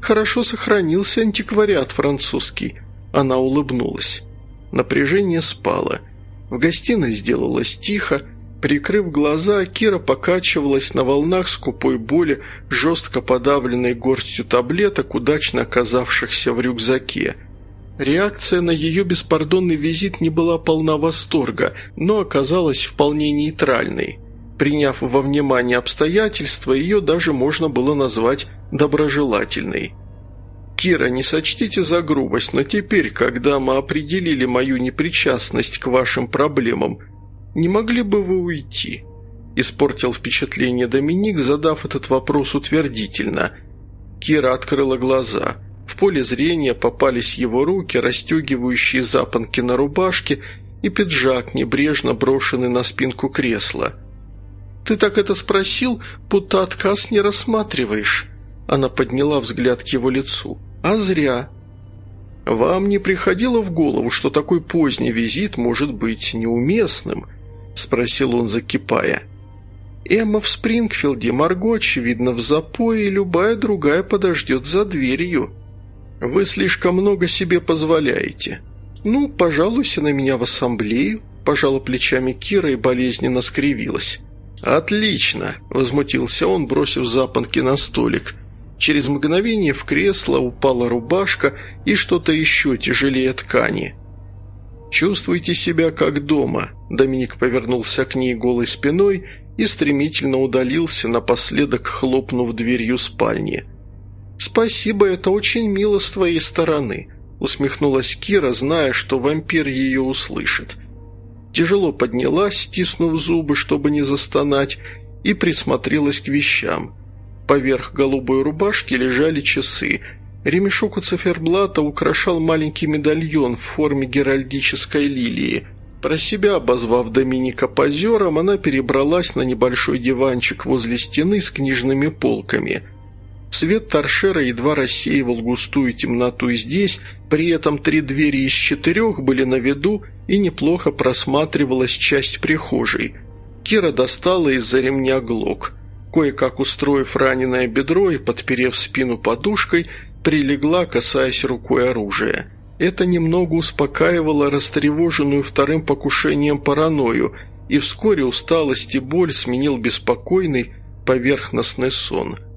Хорошо сохранился антиквариат французский». Она улыбнулась. Напряжение спало. В гостиной сделалось тихо. Прикрыв глаза, Кира покачивалась на волнах скупой боли, жестко подавленной горстью таблеток, удачно оказавшихся в рюкзаке. Реакция на ее беспардонный визит не была полна восторга, но оказалась вполне нейтральной. Приняв во внимание обстоятельства, ее даже можно было назвать доброжелательной. «Кира, не сочтите за грубость, но теперь, когда мы определили мою непричастность к вашим проблемам, не могли бы вы уйти?» Испортил впечатление Доминик, задав этот вопрос утвердительно. Кира открыла глаза. В поле зрения попались его руки, расстегивающие запонки на рубашке, и пиджак, небрежно брошенный на спинку кресла – «Ты так это спросил, будто отказ не рассматриваешь». Она подняла взгляд к его лицу. «А зря». «Вам не приходило в голову, что такой поздний визит может быть неуместным?» – спросил он, закипая. «Эмма в Спрингфилде, Марго, очевидно, в запое, и любая другая подождет за дверью. Вы слишком много себе позволяете. Ну, пожалуйся на меня в ассамблею», – пожала плечами Кира и болезненно скривилась. «Отлично!» – возмутился он, бросив запонки на столик. Через мгновение в кресло упала рубашка и что-то еще тяжелее ткани. «Чувствуйте себя как дома», – Доминик повернулся к ней голой спиной и стремительно удалился, напоследок хлопнув дверью спальни. «Спасибо, это очень мило с твоей стороны», – усмехнулась Кира, зная, что вампир ее услышит – тяжело поднялась, стиснув зубы, чтобы не застонать, и присмотрелась к вещам. Поверх голубой рубашки лежали часы. Ремешок у циферблата украшал маленький медальон в форме геральдической лилии. Про себя обозвав Доминика позером, она перебралась на небольшой диванчик возле стены с книжными полками – Свет торшера едва рассеивал густую темноту здесь, при этом три двери из четырех были на виду и неплохо просматривалась часть прихожей. Кира достала из-за ремня глок. Кое-как устроив раненое бедро и подперев спину подушкой, прилегла, касаясь рукой оружия. Это немного успокаивало растревоженную вторым покушением паранойю, и вскоре усталость и боль сменил беспокойный поверхностный сон –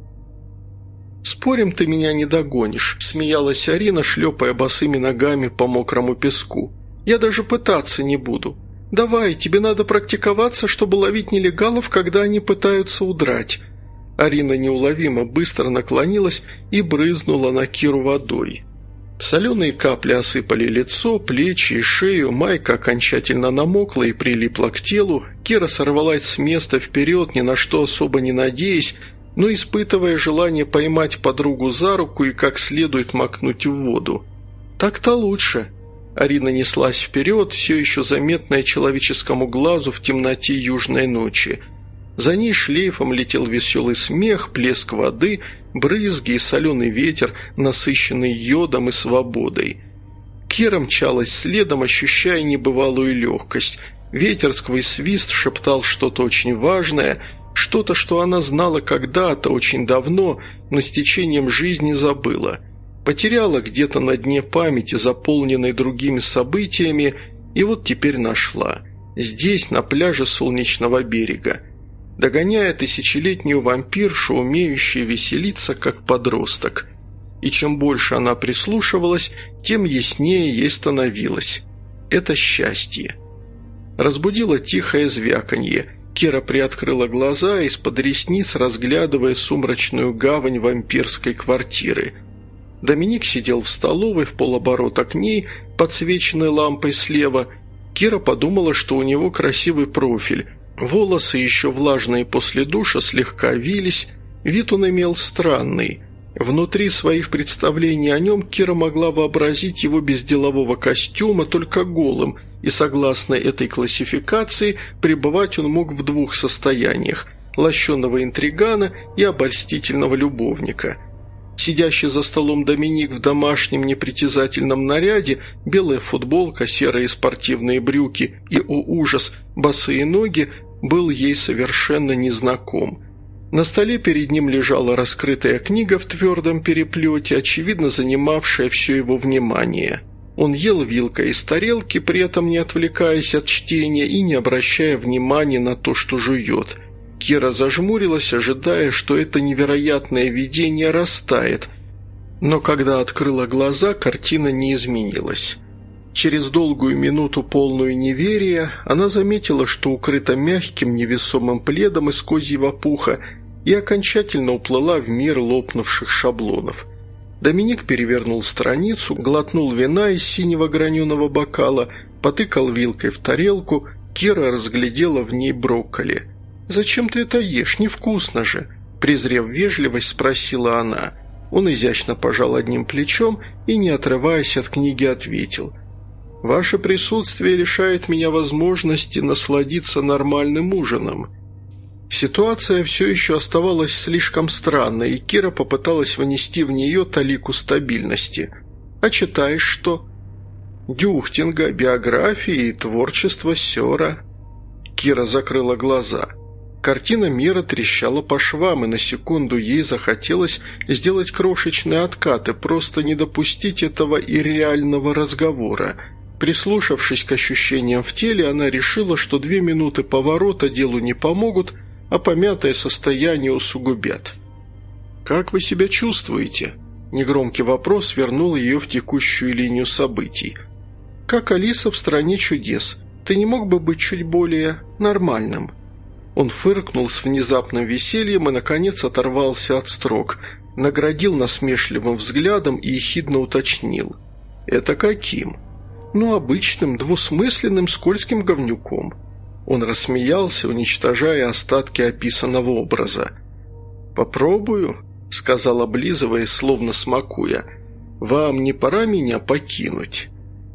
«Спорим, ты меня не догонишь», – смеялась Арина, шлепая босыми ногами по мокрому песку. «Я даже пытаться не буду. Давай, тебе надо практиковаться, чтобы ловить нелегалов, когда они пытаются удрать». Арина неуловимо быстро наклонилась и брызнула на Киру водой. Соленые капли осыпали лицо, плечи и шею, майка окончательно намокла и прилипла к телу. Кира сорвалась с места вперед, ни на что особо не надеясь, но испытывая желание поймать подругу за руку и как следует макнуть в воду. «Так-то лучше». Арина неслась вперед, все еще заметная человеческому глазу в темноте южной ночи. За ней шлейфом летел веселый смех, плеск воды, брызги и соленый ветер, насыщенный йодом и свободой. Кира мчалась следом, ощущая небывалую легкость. Ветер сквозь свист шептал что-то очень важное, что-то, что она знала когда-то, очень давно, но с течением жизни забыла. Потеряла где-то на дне памяти, заполненной другими событиями, и вот теперь нашла. Здесь, на пляже Солнечного берега догоняя тысячелетнюю вампиршу, умеющую веселиться как подросток. И чем больше она прислушивалась, тем яснее ей становилось. Это счастье. Разбудило тихое звяканье. Кира приоткрыла глаза, из-под ресниц разглядывая сумрачную гавань вампирской квартиры. Доминик сидел в столовой в полоборота к ней, подсвеченной лампой слева. Кира подумала, что у него красивый профиль – Волосы, еще влажные после душа, слегка вились, вид он имел странный. Внутри своих представлений о нем Кира могла вообразить его без делового костюма, только голым, и согласно этой классификации пребывать он мог в двух состояниях – лощеного интригана и обольстительного любовника – Сидящий за столом Доминик в домашнем непритязательном наряде, белая футболка, серые спортивные брюки и, о ужас, босые ноги, был ей совершенно незнаком. На столе перед ним лежала раскрытая книга в твердом переплете, очевидно занимавшая все его внимание. Он ел вилкой из тарелки, при этом не отвлекаясь от чтения и не обращая внимания на то, что жует – Кира зажмурилась, ожидая, что это невероятное видение растает. Но когда открыла глаза, картина не изменилась. Через долгую минуту полную неверия она заметила, что укрыта мягким невесомым пледом из козьего пуха и окончательно уплыла в мир лопнувших шаблонов. Доминик перевернул страницу, глотнул вина из синего граненого бокала, потыкал вилкой в тарелку, Кира разглядела в ней брокколи – «Зачем ты это ешь? Невкусно же!» Презрев вежливость, спросила она. Он изящно пожал одним плечом и, не отрываясь от книги, ответил. «Ваше присутствие лишает меня возможности насладиться нормальным ужином». Ситуация все еще оставалась слишком странной, и Кира попыталась внести в нее талику стабильности. «А читаешь что?» «Дюхтинга, биографии и творчество Сера». Кира закрыла глаза – Картина мира трещала по швам, и на секунду ей захотелось сделать крошечные откаты, просто не допустить этого ирреального разговора. Прислушавшись к ощущениям в теле, она решила, что две минуты поворота делу не помогут, а помятое состояние усугубят. «Как вы себя чувствуете?» Негромкий вопрос вернул ее в текущую линию событий. «Как Алиса в «Стране чудес». Ты не мог бы быть чуть более нормальным?» Он фыркнул с внезапным весельем и, наконец, оторвался от строк, наградил насмешливым взглядом и ехидно уточнил. «Это каким?» «Ну, обычным, двусмысленным, скользким говнюком». Он рассмеялся, уничтожая остатки описанного образа. «Попробую», — сказал, облизывая, словно смакуя. «Вам не пора меня покинуть?»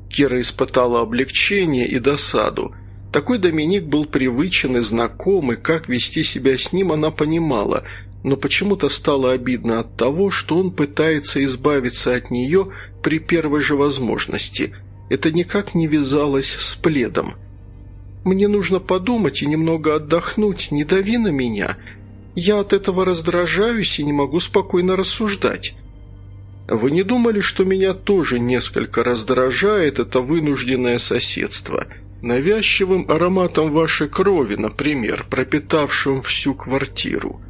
Кира испытала облегчение и досаду — такой Доминик был привычен и знаком, и как вести себя с ним она понимала, но почему-то стало обидно от того, что он пытается избавиться от нее при первой же возможности. Это никак не вязалось с пледом. «Мне нужно подумать и немного отдохнуть, не дави на меня. Я от этого раздражаюсь и не могу спокойно рассуждать». «Вы не думали, что меня тоже несколько раздражает это вынужденное соседство?» навязчивым ароматом вашей крови, например, пропитавшим всю квартиру».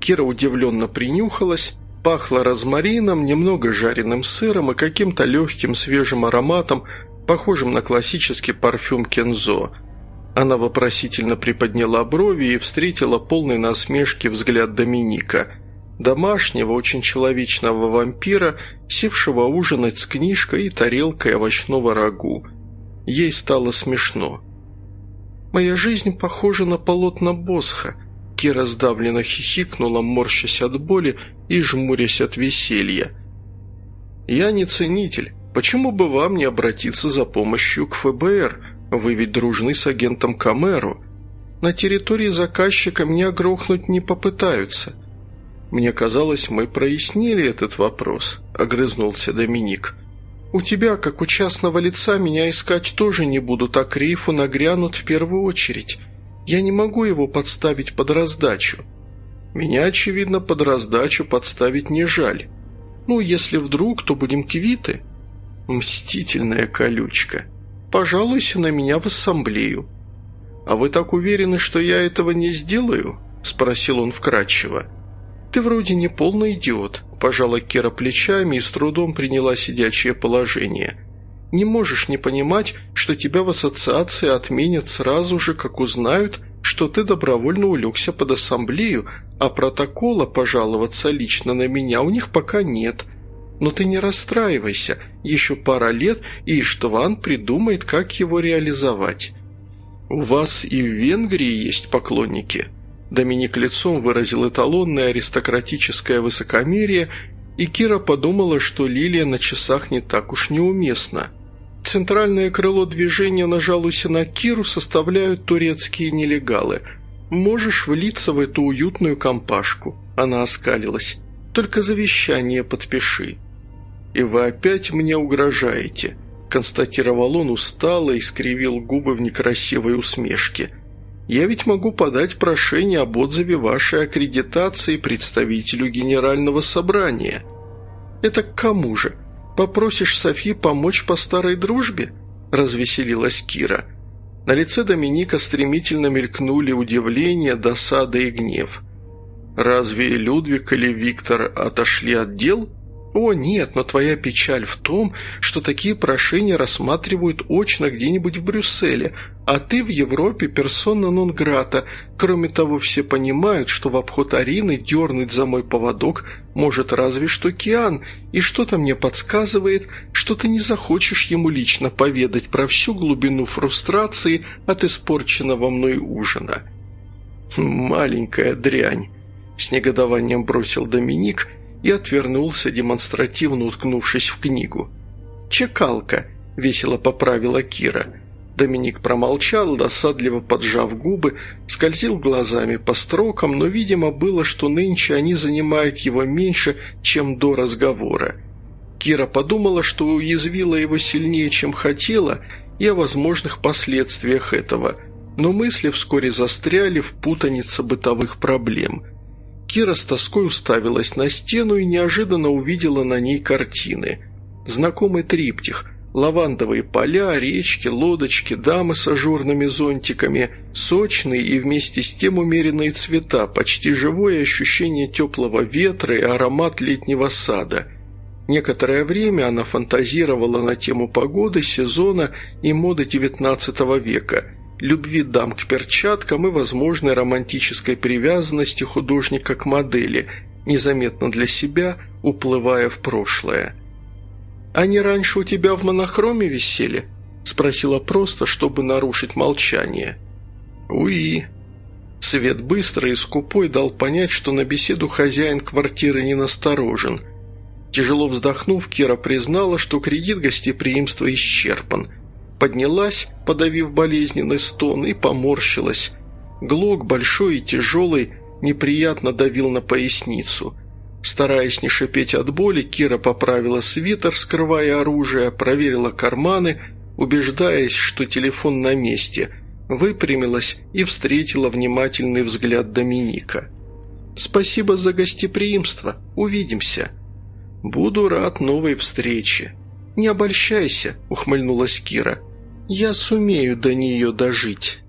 Кира удивленно принюхалась, пахло розмарином, немного жареным сыром и каким-то легким свежим ароматом, похожим на классический парфюм Кензо. Она вопросительно приподняла брови и встретила полный насмешки взгляд Доминика, домашнего, очень человечного вампира, севшего ужинать с книжкой и тарелкой овощного рагу – Ей стало смешно. «Моя жизнь похожа на полотна Босха», Кира сдавленно хихикнула, морщась от боли и жмурясь от веселья. «Я не ценитель. Почему бы вам не обратиться за помощью к ФБР? Вы ведь дружны с агентом Камеру». На территории заказчика меня грохнуть не попытаются». «Мне казалось, мы прояснили этот вопрос», – огрызнулся Доминик. «У тебя, как у частного лица, меня искать тоже не будут, а Крейфу нагрянут в первую очередь. Я не могу его подставить под раздачу. Меня, очевидно, под раздачу подставить не жаль. Ну, если вдруг, то будем квиты». «Мстительная колючка. Пожалуйся на меня в ассамблею». «А вы так уверены, что я этого не сделаю?» – спросил он вкратчиво. «Ты вроде не полный идиот», – пожала Кира плечами и с трудом приняла сидячее положение. «Не можешь не понимать, что тебя в ассоциации отменят сразу же, как узнают, что ты добровольно улегся под ассамблею, а протокола пожаловаться лично на меня у них пока нет. Но ты не расстраивайся, еще пара лет, и Иштван придумает, как его реализовать». «У вас и в Венгрии есть поклонники?» Доминик лицом выразил эталонное аристократическое высокомерие, и Кира подумала, что лилия на часах не так уж неуместна. Центральное крыло движения на жалуйся на Киру составляют турецкие нелегалы. Можешь влиться в эту уютную компашку. Она оскалилась. Только завещание подпиши. И вы опять мне угрожаете, констатировал он устало и скривил губы в некрасивой усмешке – я ведь могу подать прошение об отзыве вашей аккредитации представителю Генерального собрания. Это к кому же? Попросишь Софи помочь по старой дружбе?» – развеселилась Кира. На лице Доминика стремительно мелькнули удивление, досада и гнев. «Разве Людвиг или Виктор отошли от дел?» «О, нет, но твоя печаль в том, что такие прошения рассматривают очно где-нибудь в Брюсселе, а ты в Европе персона нон-грата. Кроме того, все понимают, что в обход Арины дернуть за мой поводок может разве что Киан, и что-то мне подсказывает, что ты не захочешь ему лично поведать про всю глубину фрустрации от испорченного мной ужина». «Маленькая дрянь», – с негодованием бросил Доминик – и отвернулся, демонстративно уткнувшись в книгу. «Чекалка», – весело поправила Кира. Доминик промолчал, досадливо поджав губы, скользил глазами по строкам, но, видимо, было, что нынче они занимают его меньше, чем до разговора. Кира подумала, что уязвила его сильнее, чем хотела, и о возможных последствиях этого, но мысли вскоре застряли в путанице бытовых проблем – Кира с тоской уставилась на стену и неожиданно увидела на ней картины. Знакомый триптих – лавандовые поля, речки, лодочки, дамы с ажурными зонтиками, сочные и вместе с тем умеренные цвета, почти живое ощущение теплого ветра и аромат летнего сада. Некоторое время она фантазировала на тему погоды, сезона и моды XIX века – любви дам к перчаткам и возможной романтической привязанности художника к модели, незаметно для себя уплывая в прошлое. «Они раньше у тебя в монохроме висели?» – спросила просто, чтобы нарушить молчание. «Уи». Свет быстрый и скупой дал понять, что на беседу хозяин квартиры не насторожен. Тяжело вздохнув, Кира признала, что кредит гостеприимства исчерпан – поднялась, подавив болезненный стон, и поморщилась. Глок, большой и тяжелый, неприятно давил на поясницу. Стараясь не шипеть от боли, Кира поправила свитер, скрывая оружие, проверила карманы, убеждаясь, что телефон на месте, выпрямилась и встретила внимательный взгляд Доминика. «Спасибо за гостеприимство. Увидимся». «Буду рад новой встрече». «Не обольщайся», — ухмыльнулась Кира. Я сумею до нее дожить».